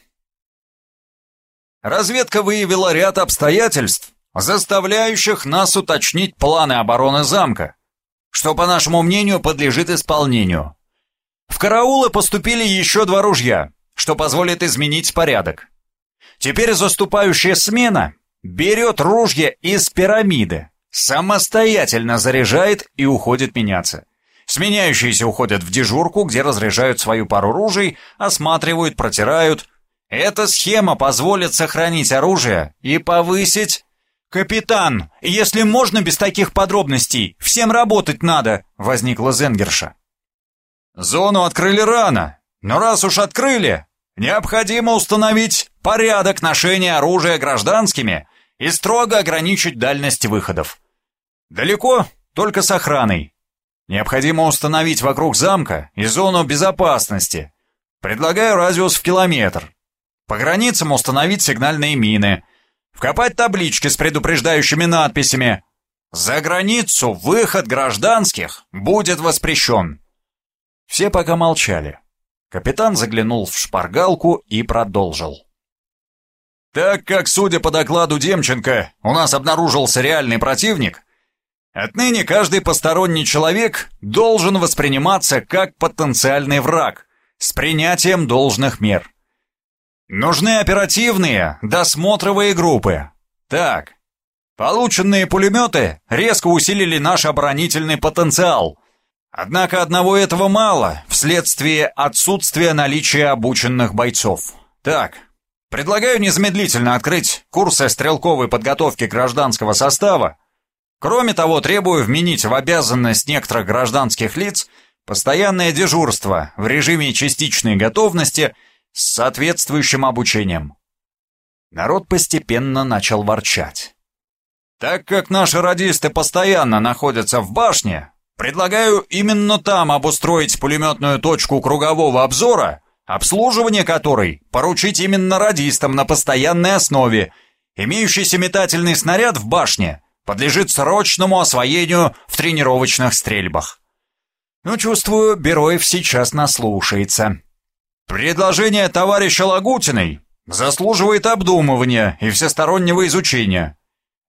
Разведка выявила ряд обстоятельств, заставляющих нас уточнить планы обороны замка, что, по нашему мнению, подлежит исполнению. В караулы поступили еще два ружья, что позволит изменить порядок. Теперь заступающая смена берет ружья из пирамиды, самостоятельно заряжает и уходит меняться. Сменяющиеся уходят в дежурку, где разряжают свою пару ружей, осматривают, протирают. Эта схема позволит сохранить оружие и повысить... «Капитан, если можно без таких подробностей, всем работать надо», — возникла Зенгерша. «Зону открыли рано, но раз уж открыли, необходимо установить порядок ношения оружия гражданскими и строго ограничить дальность выходов. Далеко, только с охраной. Необходимо установить вокруг замка и зону безопасности. Предлагаю радиус в километр. По границам установить сигнальные мины. Вкопать таблички с предупреждающими надписями. За границу выход гражданских будет воспрещен. Все пока молчали. Капитан заглянул в шпаргалку и продолжил. Так как, судя по докладу Демченко, у нас обнаружился реальный противник, отныне каждый посторонний человек должен восприниматься как потенциальный враг с принятием должных мер. Нужны оперативные, досмотровые группы. Так, полученные пулеметы резко усилили наш оборонительный потенциал. Однако одного этого мало, вследствие отсутствия наличия обученных бойцов. Так, Предлагаю незамедлительно открыть курсы стрелковой подготовки гражданского состава. Кроме того, требую вменить в обязанность некоторых гражданских лиц постоянное дежурство в режиме частичной готовности с соответствующим обучением. Народ постепенно начал ворчать. Так как наши радисты постоянно находятся в башне, предлагаю именно там обустроить пулеметную точку кругового обзора обслуживание которой поручить именно радистам на постоянной основе. Имеющийся метательный снаряд в башне подлежит срочному освоению в тренировочных стрельбах. Ну, чувствую, Бероев сейчас наслушается. Предложение товарища Лагутиной заслуживает обдумывания и всестороннего изучения.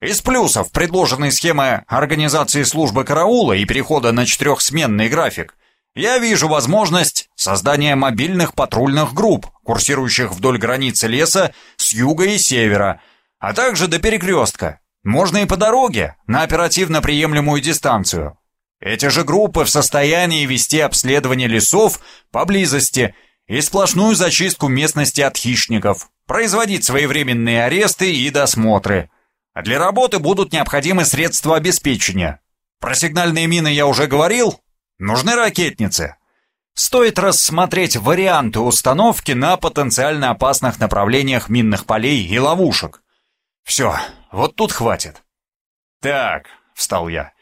Из плюсов предложенной схемы организации службы караула и перехода на четырехсменный график я вижу возможность создания мобильных патрульных групп, курсирующих вдоль границы леса с юга и севера, а также до перекрестка. Можно и по дороге, на оперативно приемлемую дистанцию. Эти же группы в состоянии вести обследование лесов поблизости и сплошную зачистку местности от хищников, производить своевременные аресты и досмотры. А для работы будут необходимы средства обеспечения. Про сигнальные мины я уже говорил, Нужны ракетницы. Стоит рассмотреть варианты установки на потенциально опасных направлениях минных полей и ловушек. Все, вот тут хватит. Так, встал я.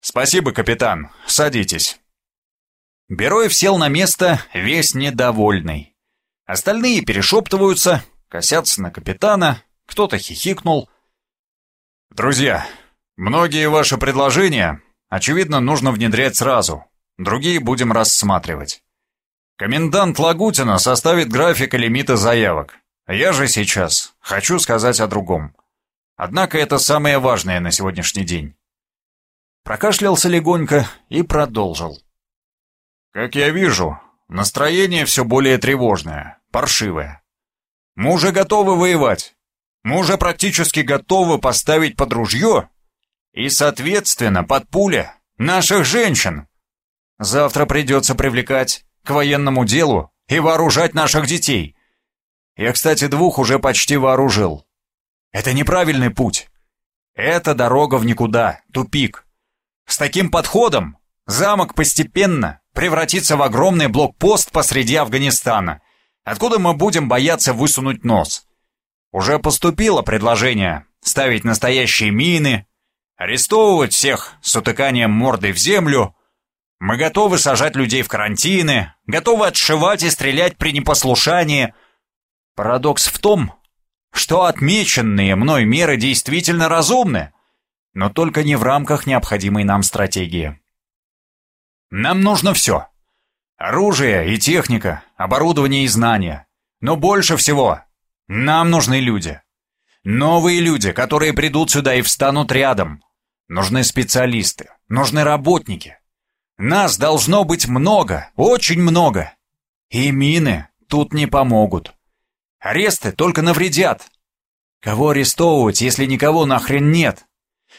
Спасибо, капитан, садитесь. Бероев сел на место, весь недовольный. Остальные перешептываются, косятся на капитана, кто-то хихикнул. «Друзья, многие ваши предложения, очевидно, нужно внедрять сразу, Другие будем рассматривать. Комендант Лагутина составит график и лимиты заявок. Я же сейчас хочу сказать о другом. Однако это самое важное на сегодняшний день. Прокашлялся легонько и продолжил. Как я вижу, настроение все более тревожное, паршивое. Мы уже готовы воевать. Мы уже практически готовы поставить под ружье и, соответственно, под пули наших женщин, Завтра придется привлекать к военному делу и вооружать наших детей. Я, кстати, двух уже почти вооружил. Это неправильный путь. Это дорога в никуда, тупик. С таким подходом замок постепенно превратится в огромный блокпост посреди Афганистана, откуда мы будем бояться высунуть нос. Уже поступило предложение ставить настоящие мины, арестовывать всех с утыканием мордой в землю, мы готовы сажать людей в карантины, готовы отшивать и стрелять при непослушании. Парадокс в том, что отмеченные мной меры действительно разумны, но только не в рамках необходимой нам стратегии. Нам нужно все. Оружие и техника, оборудование и знания. Но больше всего нам нужны люди. Новые люди, которые придут сюда и встанут рядом. Нужны специалисты, нужны работники, нас должно быть много, очень много. И мины тут не помогут. Аресты только навредят. Кого арестовывать, если никого нахрен нет?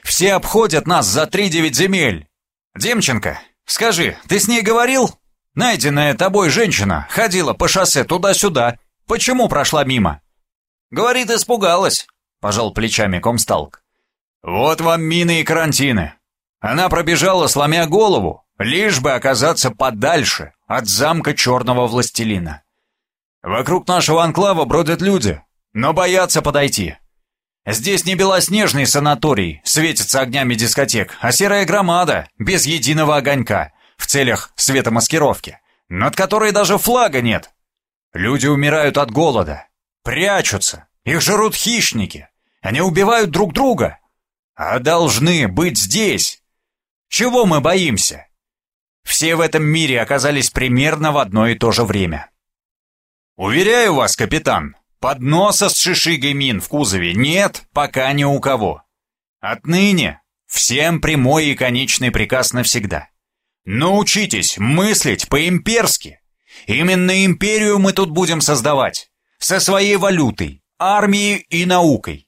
Все обходят нас за три-девять земель. Демченко, скажи, ты с ней говорил? Найденная тобой женщина ходила по шоссе туда-сюда. Почему прошла мимо? Говорит, испугалась, пожал плечами комсталк. Вот вам мины и карантины. Она пробежала, сломя голову, лишь бы оказаться подальше от замка черного властелина. Вокруг нашего анклава бродят люди, но боятся подойти. Здесь не белоснежный санаторий, светится огнями дискотек, а серая громада, без единого огонька, в целях светомаскировки, над которой даже флага нет. Люди умирают от голода, прячутся, их жрут хищники, они убивают друг друга, а должны быть здесь. Чего мы боимся? Все в этом мире оказались примерно в одно и то же время. Уверяю вас, капитан, подноса с шишигой мин в кузове нет пока ни у кого. Отныне всем прямой и конечный приказ навсегда. Научитесь мыслить по-имперски. Именно империю мы тут будем создавать. Со своей валютой, армией и наукой.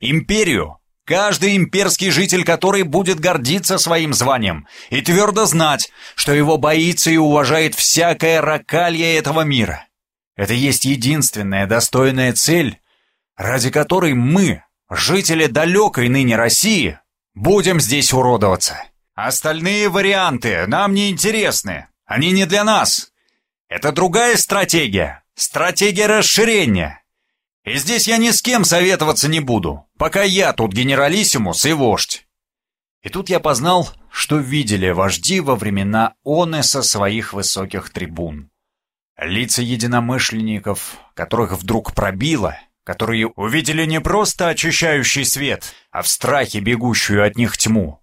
Империю, Каждый имперский житель, который будет гордиться своим званием и твердо знать, что его боится и уважает всякое ракалье этого мира. Это есть единственная достойная цель, ради которой мы, жители далекой ныне России, будем здесь уродоваться. Остальные варианты нам не интересны. Они не для нас. Это другая стратегия. Стратегия расширения. И здесь я ни с кем советоваться не буду, пока я тут генералиссимус и вождь. И тут я познал, что видели вожди во времена оны со своих высоких трибун. Лица единомышленников, которых вдруг пробило, которые увидели не просто очищающий свет, а в страхе бегущую от них тьму.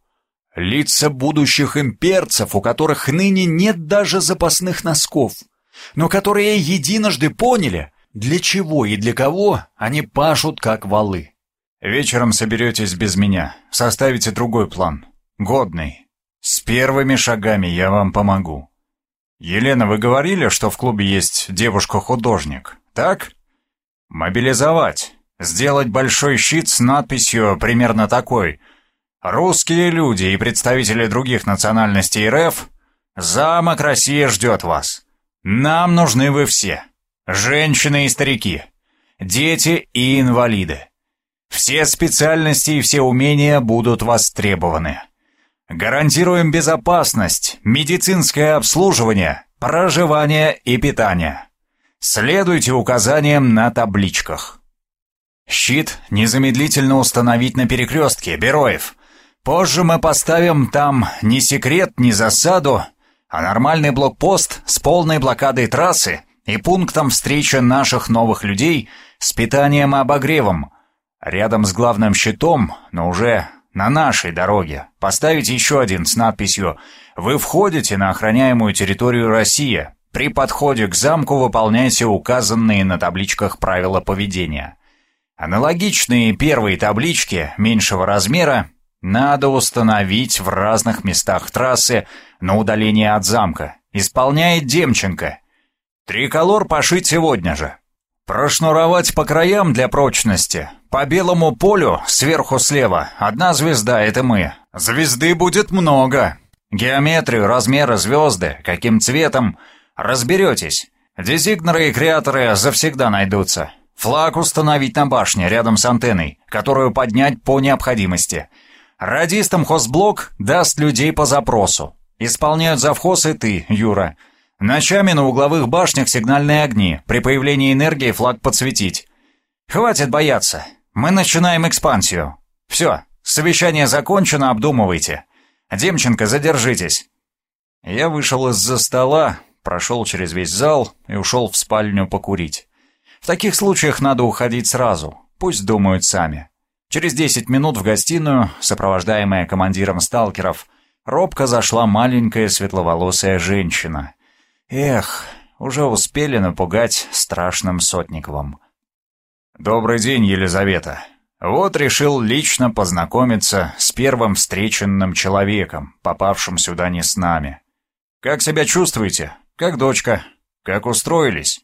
Лица будущих имперцев, у которых ныне нет даже запасных носков, но которые единожды поняли, для чего и для кого они пашут как валы. Вечером соберетесь без меня, составите другой план, годный. С первыми шагами я вам помогу. Елена, вы говорили, что в клубе есть девушка-художник, так? Мобилизовать. Сделать большой щит с надписью примерно такой. «Русские люди и представители других национальностей РФ, замок Россия ждет вас. Нам нужны вы все. Женщины и старики, дети и инвалиды. Все специальности и все умения будут востребованы. Гарантируем безопасность, медицинское обслуживание, проживание и питание. Следуйте указаниям на табличках. Щит незамедлительно установить на перекрестке, Бероев. Позже мы поставим там не секрет, не засаду, а нормальный блокпост с полной блокадой трассы и пунктом встречи наших новых людей с питанием и обогревом. Рядом с главным щитом, но уже на нашей дороге поставить еще один с надписью «Вы входите на охраняемую территорию России. При подходе к замку выполняйте указанные на табличках правила поведения». Аналогичные первые таблички меньшего размера надо установить в разных местах трассы на удаление от замка. Исполняет Демченко. Триколор пошить сегодня же. Прошнуровать по краям для прочности. По белому полю, сверху слева, одна звезда — это мы. Звезды будет много. Геометрию, размеры звезды, каким цветом — разберетесь. Дезигнеры и креаторы завсегда найдутся. Флаг установить на башне рядом с антенной, которую поднять по необходимости. Радистам хозблок даст людей по запросу. Исполняют завхоз и ты, Юра. Ночами на угловых башнях сигнальные огни. При появлении энергии флаг подсветить. Хватит бояться. Мы начинаем экспансию. Все, совещание закончено, обдумывайте. Демченко, задержитесь. Я вышел из-за стола, прошел через весь зал и ушел в спальню покурить. В таких случаях надо уходить сразу, пусть думают сами. Через десять минут в гостиную, сопровождаемая командиром сталкеров, робко зашла маленькая светловолосая женщина — Эх, уже успели напугать страшным Сотниковым. «Добрый день, Елизавета. Вот решил лично познакомиться с первым встреченным человеком, попавшим сюда не с нами. Как себя чувствуете? Как дочка? Как устроились?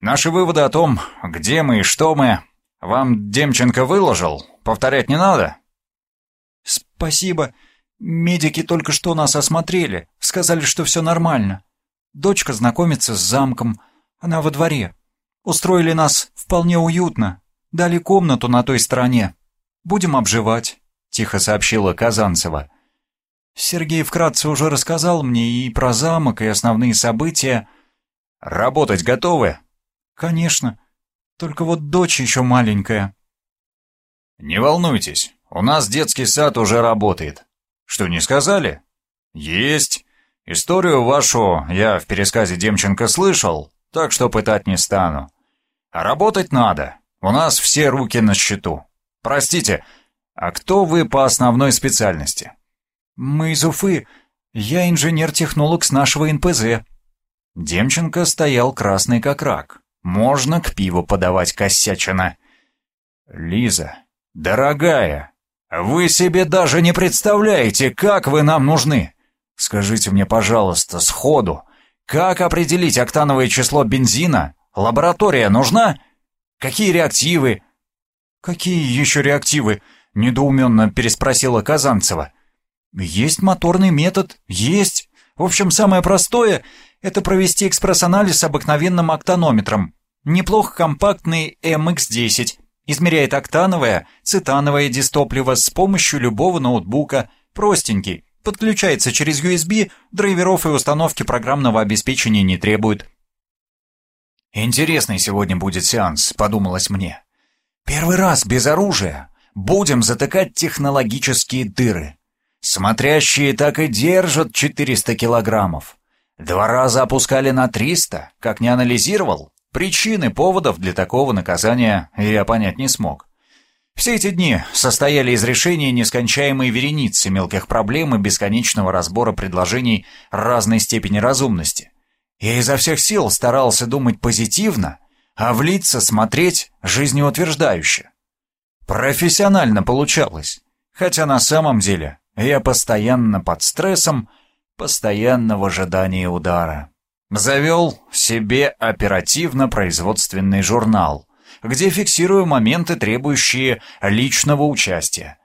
Наши выводы о том, где мы и что мы, вам Демченко выложил? Повторять не надо?» «Спасибо. Медики только что нас осмотрели, сказали, что все нормально. Дочка знакомится с замком, она во дворе. Устроили нас вполне уютно, дали комнату на той стороне. Будем обживать», — тихо сообщила Казанцева. Сергей вкратце уже рассказал мне и про замок, и основные события. «Работать готовы?» «Конечно. Только вот дочь еще маленькая». «Не волнуйтесь, у нас детский сад уже работает. Что, не сказали?» «Есть. Историю вашу я в пересказе Демченко слышал, так что пытать не стану. А работать надо. У нас все руки на счету. Простите, а кто вы по основной специальности? Мы из Уфы. Я инженер-технолог с нашего НПЗ. Демченко стоял красный как рак. Можно к пиву подавать косячина. Лиза, дорогая, вы себе даже не представляете, как вы нам нужны. Скажите мне, пожалуйста, сходу, как определить октановое число бензина? Лаборатория нужна? Какие реактивы? Какие еще реактивы? Недоуменно переспросила Казанцева. Есть моторный метод, есть. В общем, самое простое — это провести экспресс-анализ с обыкновенным октанометром. Неплохо компактный MX-10. Измеряет октановое, цитановое дистопливо с помощью любого ноутбука. Простенький. Подключается через USB, драйверов и установки программного обеспечения не требует. «Интересный сегодня будет сеанс», — подумалось мне. «Первый раз без оружия. Будем затыкать технологические дыры. Смотрящие так и держат 400 килограммов. Два раза опускали на 300, как не анализировал. Причины поводов для такого наказания я понять не смог. Все эти дни состояли из решения нескончаемой вереницы мелких проблем и бесконечного разбора предложений разной степени разумности. Я изо всех сил старался думать позитивно, а в лица смотреть жизнеутверждающе. Профессионально получалось, хотя на самом деле я постоянно под стрессом, постоянно в ожидании удара. Завел себе оперативно-производственный журнал, где фиксирую моменты, требующие личного участия.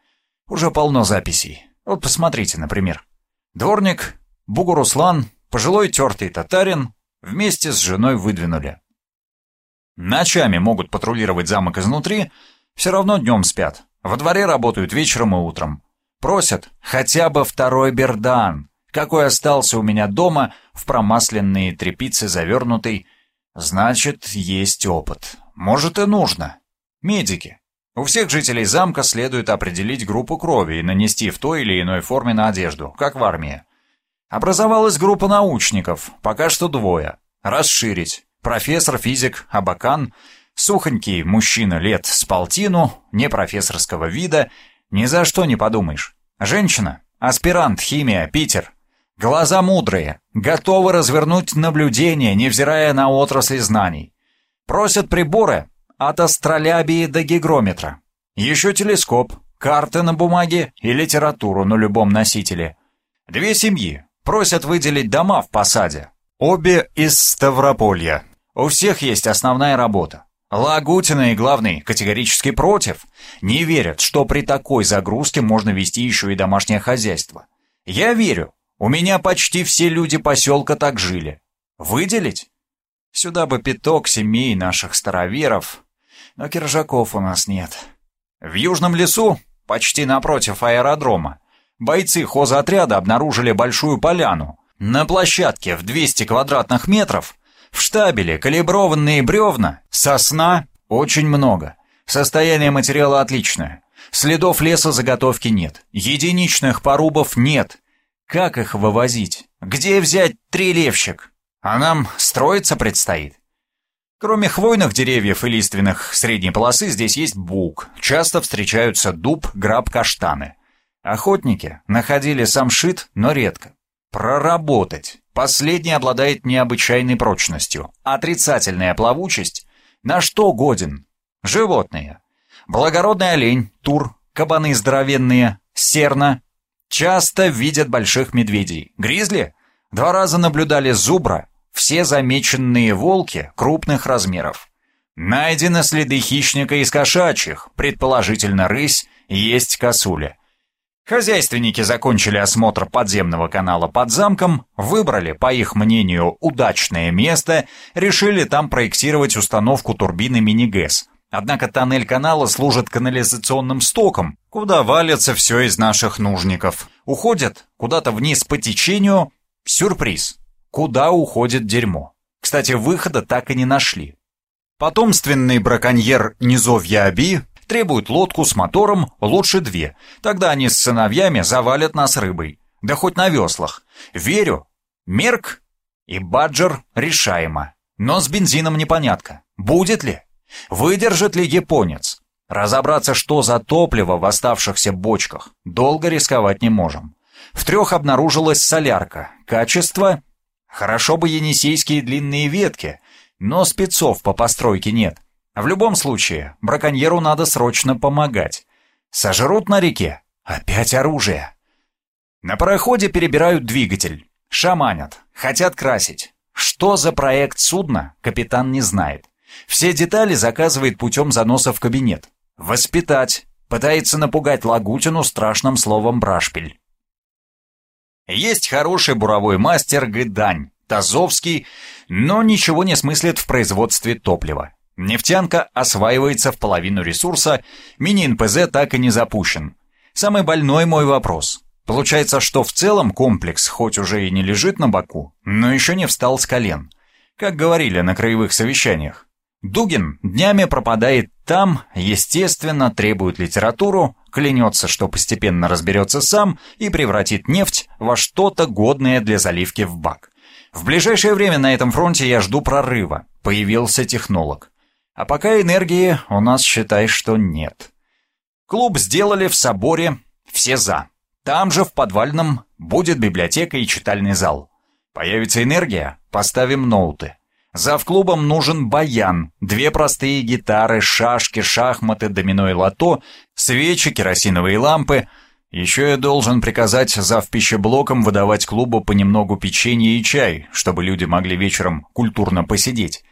Уже полно записей. Вот посмотрите, например. Дворник, Бугуруслан, пожилой тертый татарин вместе с женой выдвинули. Ночами могут патрулировать замок изнутри, все равно днем спят. Во дворе работают вечером и утром. Просят хотя бы второй бердан, какой остался у меня дома в промасленные тряпицы завернутый. Значит, есть опыт. Может и нужно. Медики. У всех жителей замка следует определить группу крови и нанести в той или иной форме на одежду, как в армии. Образовалась группа научников, пока что двое. Расширить. Профессор-физик Абакан, сухонький мужчина лет с полтину, не профессорского вида, ни за что не подумаешь. Женщина, аспирант, химия, Питер. Глаза мудрые, готовы развернуть наблюдение, невзирая на отрасли знаний. Просят приборы от астролябии до гигрометра. Еще телескоп, карты на бумаге и литературу на любом носителе. Две семьи, Просят выделить дома в посаде. Обе из Ставрополья. У всех есть основная работа. Лагутина и главный категорически против. Не верят, что при такой загрузке можно вести еще и домашнее хозяйство. Я верю. У меня почти все люди поселка так жили. Выделить? Сюда бы пяток семей наших староверов. Но киржаков у нас нет. В южном лесу, почти напротив аэродрома, бойцы хозотряда обнаружили большую поляну. На площадке в 200 квадратных метров в штабеле калиброванные бревна, сосна очень много. Состояние материала отличное. Следов лесозаготовки нет. Единичных порубов нет. Как их вывозить? Где взять трелевщик? А нам строиться предстоит. Кроме хвойных деревьев и лиственных средней полосы, здесь есть бук. Часто встречаются дуб, граб, каштаны. Охотники находили самшит, но редко. Проработать. Последний обладает необычайной прочностью. Отрицательная плавучесть. На что годен? Животные. Благородный олень, тур, кабаны здоровенные, серна. Часто видят больших медведей. Гризли? Два раза наблюдали зубра. Все замеченные волки крупных размеров. Найдены следы хищника из кошачьих, предположительно рысь, есть косуля. Хозяйственники закончили осмотр подземного канала под замком, выбрали, по их мнению, удачное место, решили там проектировать установку турбины мини-ГЭС. Однако тоннель канала служит канализационным стоком, куда валится все из наших нужников. Уходят куда-то вниз по течению. Сюрприз. Куда уходит дерьмо? Кстати, выхода так и не нашли. Потомственный браконьер Низовья Аби Требуют лодку с мотором, лучше две. Тогда они с сыновьями завалят нас рыбой. Да хоть на веслах. Верю. Мерк и Баджер решаемо. Но с бензином непонятка. Будет ли? Выдержит ли японец? Разобраться, что за топливо в оставшихся бочках, долго рисковать не можем. В трех обнаружилась солярка. Качество? Хорошо бы енисейские длинные ветки, но спецов по постройке нет. В любом случае, браконьеру надо срочно помогать. Сожрут на реке. Опять оружие. На пароходе перебирают двигатель. Шаманят. Хотят красить. Что за проект судна, капитан не знает. Все детали заказывает путем заноса в кабинет. Воспитать. Пытается напугать Лагутину страшным словом брашпиль. Есть хороший буровой мастер Гыдань, Тазовский, но ничего не смыслит в производстве топлива. Нефтянка осваивается в половину ресурса, мини-НПЗ так и не запущен. Самый больной мой вопрос. Получается, что в целом комплекс хоть уже и не лежит на боку, но еще не встал с колен. Как говорили на краевых совещаниях. Дугин днями пропадает там, естественно, требует литературу, клянется, что постепенно разберется сам и превратит нефть во что-то годное для заливки в бак. В ближайшее время на этом фронте я жду прорыва. Появился технолог. А пока энергии у нас, считай, что нет. Клуб сделали в соборе, все за. Там же в подвальном будет библиотека и читальный зал. Появится энергия, поставим ноуты. Зав клубом нужен баян, две простые гитары, шашки, шахматы, домино и лото, свечи, керосиновые лампы. Еще я должен приказать зав пищеблоком выдавать клубу понемногу печенье и чай, чтобы люди могли вечером культурно посидеть.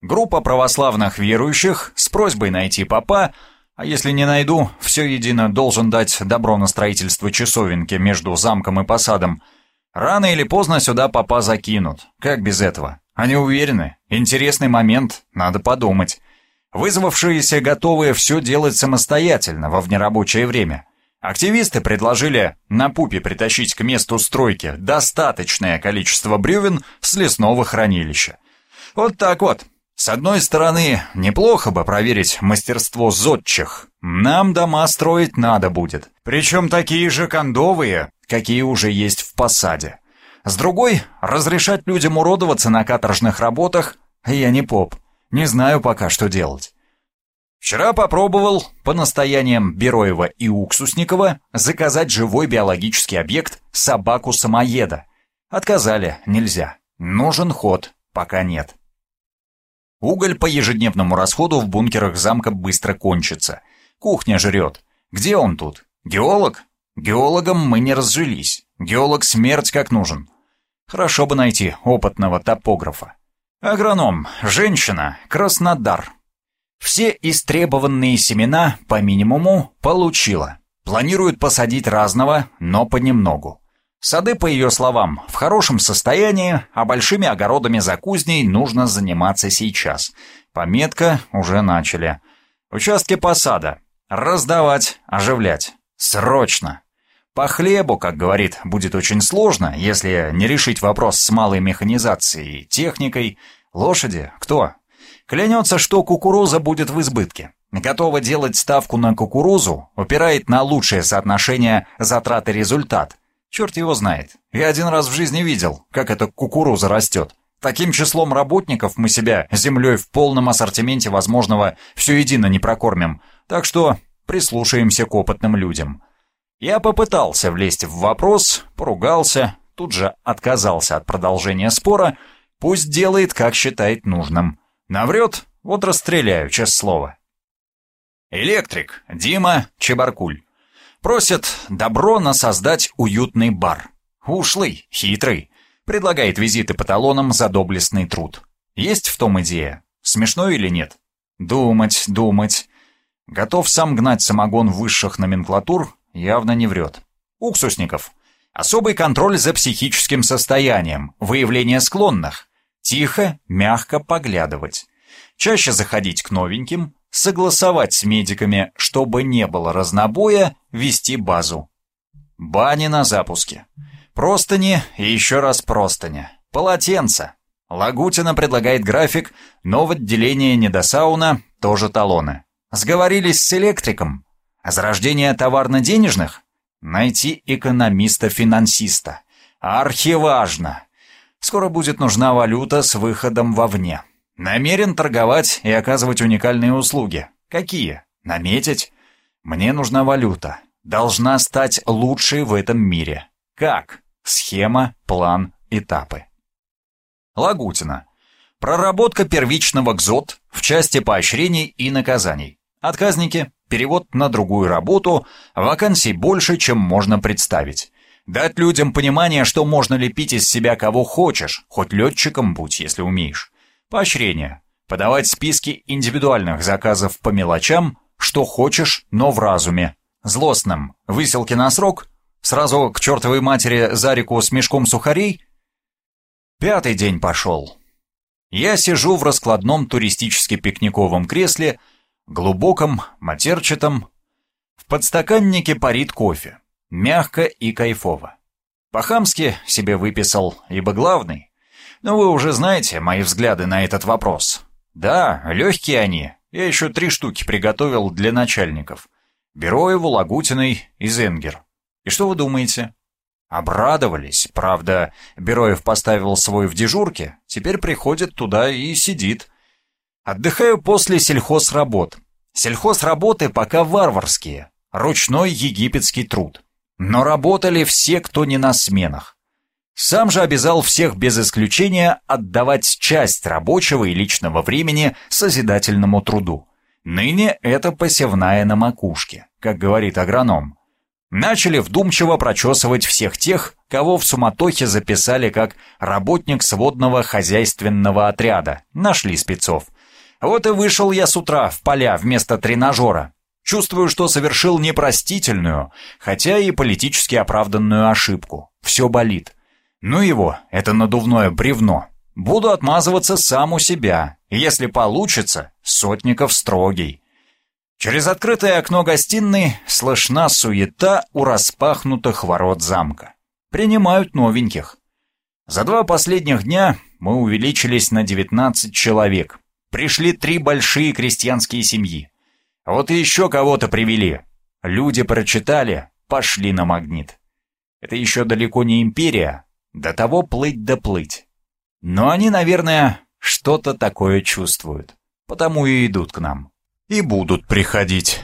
Группа православных верующих с просьбой найти папа, а если не найду, все едино должен дать добро на строительство часовенки между замком и посадом. Рано или поздно сюда папа закинут. Как без этого? Они уверены. Интересный момент, надо подумать. Вызвавшиеся готовые все делать самостоятельно во внерабочее время. Активисты предложили на пупе притащить к месту стройки достаточное количество бревен с лесного хранилища. Вот так вот. С одной стороны, неплохо бы проверить мастерство зодчих. Нам дома строить надо будет. Причем такие же кондовые, какие уже есть в посаде. С другой, разрешать людям уродоваться на каторжных работах я не поп. Не знаю пока, что делать. Вчера попробовал, по настояниям Бероева и Уксусникова, заказать живой биологический объект собаку-самоеда. Отказали, нельзя. Нужен ход, пока нет. Уголь по ежедневному расходу в бункерах замка быстро кончится. Кухня жрет. Где он тут? Геолог? Геологом мы не разжились. Геолог смерть как нужен. Хорошо бы найти опытного топографа. Агроном, женщина, Краснодар. Все истребованные семена по минимуму получила. Планирует посадить разного, но понемногу. Сады, по ее словам, в хорошем состоянии, а большими огородами за кузней нужно заниматься сейчас. Пометка уже начали. Участки посада. Раздавать, оживлять. Срочно. По хлебу, как говорит, будет очень сложно, если не решить вопрос с малой механизацией, техникой. Лошади? Кто? Клянется, что кукуруза будет в избытке. Готова делать ставку на кукурузу, упирает на лучшее соотношение затраты-результат. Черт его знает. Я один раз в жизни видел, как эта кукуруза растет. Таким числом работников мы себя землей в полном ассортименте возможного все едино не прокормим. Так что прислушаемся к опытным людям. Я попытался влезть в вопрос, поругался, тут же отказался от продолжения спора, пусть делает, как считает нужным. Наврет, вот расстреляю, честное слово. Электрик Дима Чебаркуль. Просит добро на создать уютный бар. Ушлый, хитрый. Предлагает визиты по талонам за доблестный труд. Есть в том идея? Смешно или нет? Думать, думать. Готов сам гнать самогон высших номенклатур, явно не врет. Уксусников. Особый контроль за психическим состоянием, выявление склонных. Тихо, мягко поглядывать. Чаще заходить к новеньким, согласовать с медиками, чтобы не было разнобоя, вести базу. Бани на запуске. Простыни и еще раз простыни. Полотенца. Лагутина предлагает график, но в отделение недосауна тоже талоны. Сговорились с электриком. Зарождение товарно-денежных? Найти экономиста-финансиста. Архиважно. Скоро будет нужна валюта с выходом вовне. Намерен торговать и оказывать уникальные услуги. Какие? Наметить? Мне нужна валюта. Должна стать лучшей в этом мире. Как? Схема, план, этапы. Лагутина. Проработка первичного ГЗОТ в части поощрений и наказаний. Отказники, перевод на другую работу, вакансий больше, чем можно представить. Дать людям понимание, что можно лепить из себя кого хочешь, хоть летчиком будь, если умеешь. Поощрение. Подавать списки индивидуальных заказов по мелочам, что хочешь, но в разуме. Злостным. Выселки на срок? Сразу к чертовой матери за реку с мешком сухарей? Пятый день пошел. Я сижу в раскладном туристически-пикниковом кресле, глубоком, матерчатом. В подстаканнике парит кофе. Мягко и кайфово. По-хамски себе выписал, ибо главный. Но вы уже знаете мои взгляды на этот вопрос. Да, легкие они. Я еще три штуки приготовил для начальников. Бероеву, Лагутиной и Зенгер. И что вы думаете? Обрадовались. Правда, Бероев поставил свой в дежурке, теперь приходит туда и сидит. Отдыхаю после сельхозработ. Сельхозработы пока варварские. Ручной египетский труд. Но работали все, кто не на сменах. Сам же обязал всех без исключения отдавать часть рабочего и личного времени созидательному труду. Ныне это посевная на макушке, как говорит агроном. Начали вдумчиво прочесывать всех тех, кого в суматохе записали как работник сводного хозяйственного отряда. Нашли спецов. Вот и вышел я с утра в поля вместо тренажера. Чувствую, что совершил непростительную, хотя и политически оправданную ошибку. Все болит. Ну его, это надувное бревно. Буду отмазываться сам у себя. Если получится, Сотников строгий. Через открытое окно гостиной слышна суета у распахнутых ворот замка. Принимают новеньких. За два последних дня мы увеличились на 19 человек. Пришли три большие крестьянские семьи. Вот и еще кого-то привели. Люди прочитали, пошли на магнит. Это еще далеко не империя, до того плыть да плыть. Но они, наверное, что-то такое чувствуют, потому и идут к нам и будут приходить.